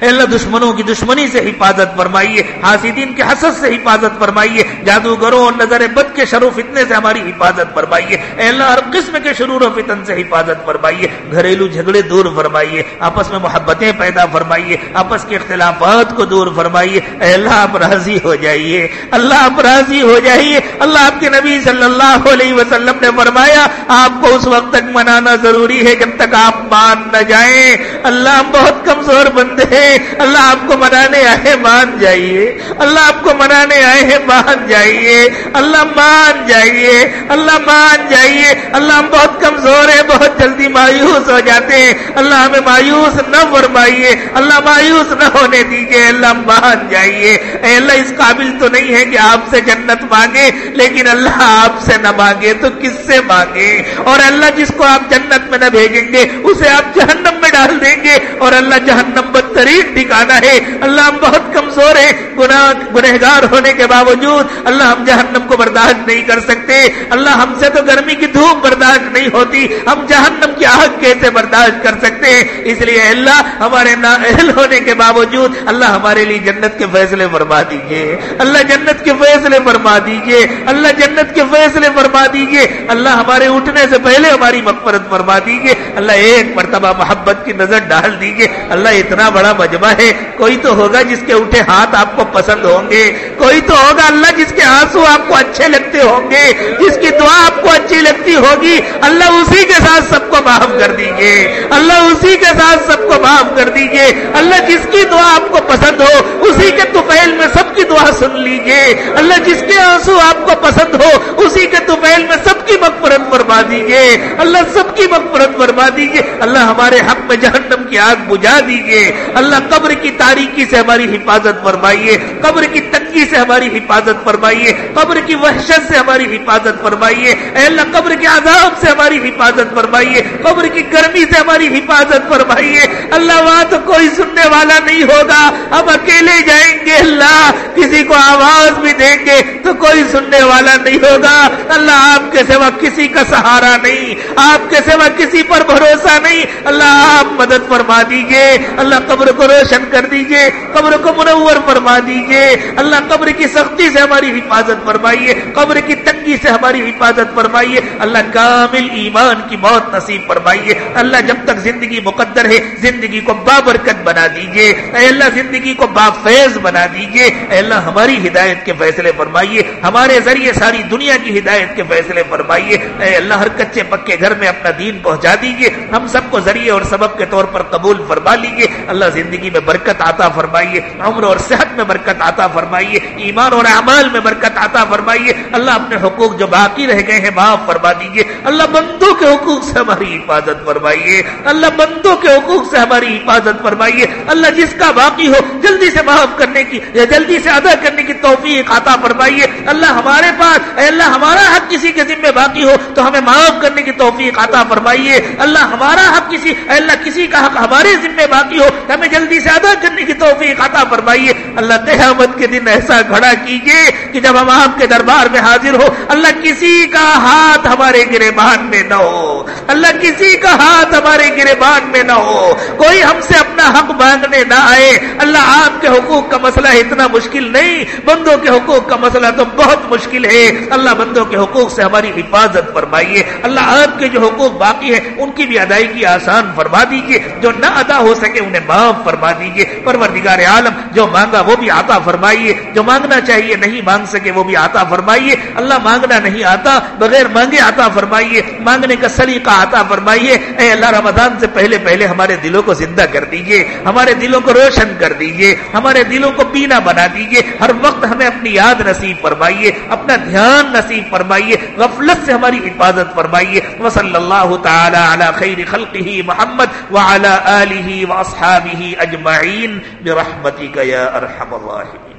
اے اللہ دشمنوں کی دشمنی سے حفاظت فرمائیے، حاسدین کے حسد سے حفاظت فرمائیے، جادوگروں اور نظر بد کے شروع فتنے سے ہماری حفاظت فرمائیے، اے اللہ ہر قسم کے شرور و فتن سے حفاظت فرمائیے، گھریلو جھگڑے دور فرمائیے، آپس میں محبتیں پیدا فرمائیے، آپس کے اختلافات کو دور فرمائیے، اے اللہ آپ راضی ہو جائیے، اللہ آپ راضی ہو جائیے، اللہ آپ کے نبی صلی اللہ علیہ وسلم نے فرمایا، آپ کو اس وقت تک منانا ضروری ہے جب تک آپ مان نہ جائیں، اللہ ہم بہت کمزور بندے ہیں اللہ آپ کو منانے آئے مان جائیے۔ اللہ آپ کو منانے آئے ہیں مان جائیے۔ اللہ مان جائیے۔ اللہ مان جائیے۔ اللہ ہم بہت کمزور ہیں، بہت جلدی مایوس ہو جاتے ہیں۔ اللہ ہمیں مایوس نہ فرمائیے۔ اللہ مایوس نہ ہونے دیجیے اللہ مان جائیے۔ اے اللہ، اس قابل تو نہیں ہے کہ آپ سے جنت مانگے، لیکن اللہ آپ سے نہ مانگے تو کس سے مانگے؟ اور اللہ جس کو آپ جنت میں نہ بھیجیں گے، اسے آپ جہنم میں ڈال دیں گے۔ اور اللہ جہنم بدترین ٹھکانا ہے۔ اللہ ہم بہت کمزور ہیں۔ گناہ گنہگار ہونے کے باوجود اللہ ہم جہنم کو برداشت نہیں کر سکتے۔ اللہ ہم سے تو گرمی کی دھوپ برداشت نہیں ہوتی۔ ہم جہنم کی آگ کیسے برداشت کر سکتے ہیں؟ اس لیے اللہ ہمارے نااہل ہونے کے باوجود اللہ ہمارے لیے جنت کے فیصلے فرما دیجیے اللہ جنت کے فیصلے فرما دیجیے اللہ جنت کے فیصلے فرما دیجیے اللہ ہمارے اٹھنے سے پہلے ہماری مغفرت فرما دیجیے اللہ ایک مرتبہ محبت کی نظر ڈال دیجیے اللہ اتنا بڑا مجمع ہے۔ کوئی تو ہوگا جس کے اٹھے ہاتھ آپ کو پسند ہوں گے۔ کوئی تو ہوگا اللہ جس کے آنسو آپ کو اچھے لگتے ہوں گے۔ جس کی دعا آپ کو اچھی لگتی ہوگی، اللہ اسی کے ساتھ سب کو معاف کر دیجیے اللہ اسی کے ساتھ سب کو معاف کر دیجیے اللہ جس کی دعا آپ کو پسند ہو، اسی کے توفیل میں سب کی دعا سن لیجیے اللہ جس کے آنسو آپ کو پسند ہو، اسی کے توفیل میں سب کی مغفرت فرما دیجیے اللہ سب کی مغفرت فرما دیجیے اللہ ہمارے حق میں جہنم کی آگ بجھا دیجیے اللہ اللہ قبر کی تاریکی سے ہماری حفاظت فرمائیے، قبر کی تنگی سے ہماری حفاظت فرمائیے، قبر کی وحشت سے ہماری حفاظت فرمائیے۔ اے اللہ، قبر کے عذاب سے ہماری حفاظت فرمائیے۔ قبر کی گرمی سے ہماری حفاظت فرمائیے۔ اللہ، وہاں تو کوئی سننے والا نہیں ہوگا۔ ہم اکیلے جائیں گے، اللہ، کسی کو آواز بھی دیں گے تو کوئی سننے والا نہیں ہوگا۔ اللہ، آپ کے سوا کسی کا سہارا نہیں، آپ کے سوا کسی پر بھروسہ نہیں۔ اللہ، آپ مدد فرما دیجیے۔ اللہ، قبر کو روشن کر دیجیے، قبر کو منور فرما دیجیے۔ اللہ قبر کی سختی سے ہماری حفاظت فرمائیے، قبر کی تنگی سے ہماری حفاظت فرمائیے۔ اللہ کامل ایمان کی موت نصیب فرمائیے۔ اللہ جب تک زندگی مقدر ہے، زندگی کو بابرکت بنا دیجیے۔ اے اللہ، زندگی کو بافیض بنا دیجیے۔ اے اللہ، ہماری ہدایت کے فیصلے فرمائیے۔ ہمارے ذریعے ساری دنیا کی ہدایت کے فیصلے فرمائیے۔ اے اللہ، ہر کچے پکے گھر میں اپنا دین پہنچا دیجیے۔ ہم سب کو ذریعے اور سبب کے طور پر قبول فرما لیجیے۔ اللہ، زندگی زندگی میں برکت آتا فرمائیے، عمر اور صحت میں برکت آتا فرمائیے، ایمان اور اعمال میں برکت آتا فرمائیے۔ اللہ اپنے حقوق جو باقی رہ گئے ہیں معاف فرما دیجیے۔ اللہ بندوں کے حقوق سے ہماری حفاظت فرمائیے۔ اللہ بندوں کے حقوق سے ہماری حفاظت فرمائیے۔ اللہ جس کا باقی ہو، جلدی سے معاف کرنے کی یا جلدی سے ادا کرنے کی توفیق عطا فرمائیے۔ اللہ ہمارے پاس، اے اللہ ہمارا حق کسی کے ذمہ باقی ہو، تو ہمیں معاف کرنے کی توفیق عطا فرمائیے۔ اللہ ہمارا حق کسی، اے اللہ کسی کا حق ہمارے ذمہ باقی ہو ہمیں جلدی جلدی سے ادا کرنے کی توفیق عطا فرمائیے۔ اللہ قیامت کے دن ایسا کھڑا کیجیے کہ جب ہم آپ کے دربار میں حاضر ہو، اللہ کسی کا ہاتھ ہمارے گربان میں نہ ہو۔ اللہ کسی کا ہاتھ ہمارے گربان میں نہ ہو۔ کوئی ہم سے اپنا حق مانگنے نہ آئے۔ اللہ آپ کے حقوق کا مسئلہ اتنا مشکل نہیں، بندوں کے حقوق کا مسئلہ تو بہت مشکل ہے۔ اللہ بندوں کے حقوق سے ہماری حفاظت فرمائیے۔ اللہ آپ کے جو حقوق باقی ہے ان کی بھی ادائیگی آسان فرما دیجیے۔ جو نہ ادا ہو سکے، انہیں معاف فرما دیجیے پروردگار عالم، جو مانگا وہ بھی آتا فرمائیے، جو مانگنا چاہیے نہیں مانگ سکے وہ بھی آتا فرمائیے۔ اللہ مانگنا نہیں آتا، بغیر مانگے آتا فرمائیے۔ مانگنے کا سلیقہ آتا فرمائیے۔ اے اللہ، رمضان سے پہلے پہلے ہمارے دلوں کو زندہ کر دیجیے، ہمارے دلوں کو روشن کر دیجیے، ہمارے دلوں کو پینا بنا دیجیے۔ ہر وقت ہمیں اپنی یاد نصیب فرمائیے، اپنا دھیان نصیب فرمائیے، غفلت سے ہماری حفاظت فرمائیے۔ وصلی اللہ تعالی علی خیر خلقہ محمد وعلی آلہ واصحابہ ajma'in birahmatika ya arhamar rahimin.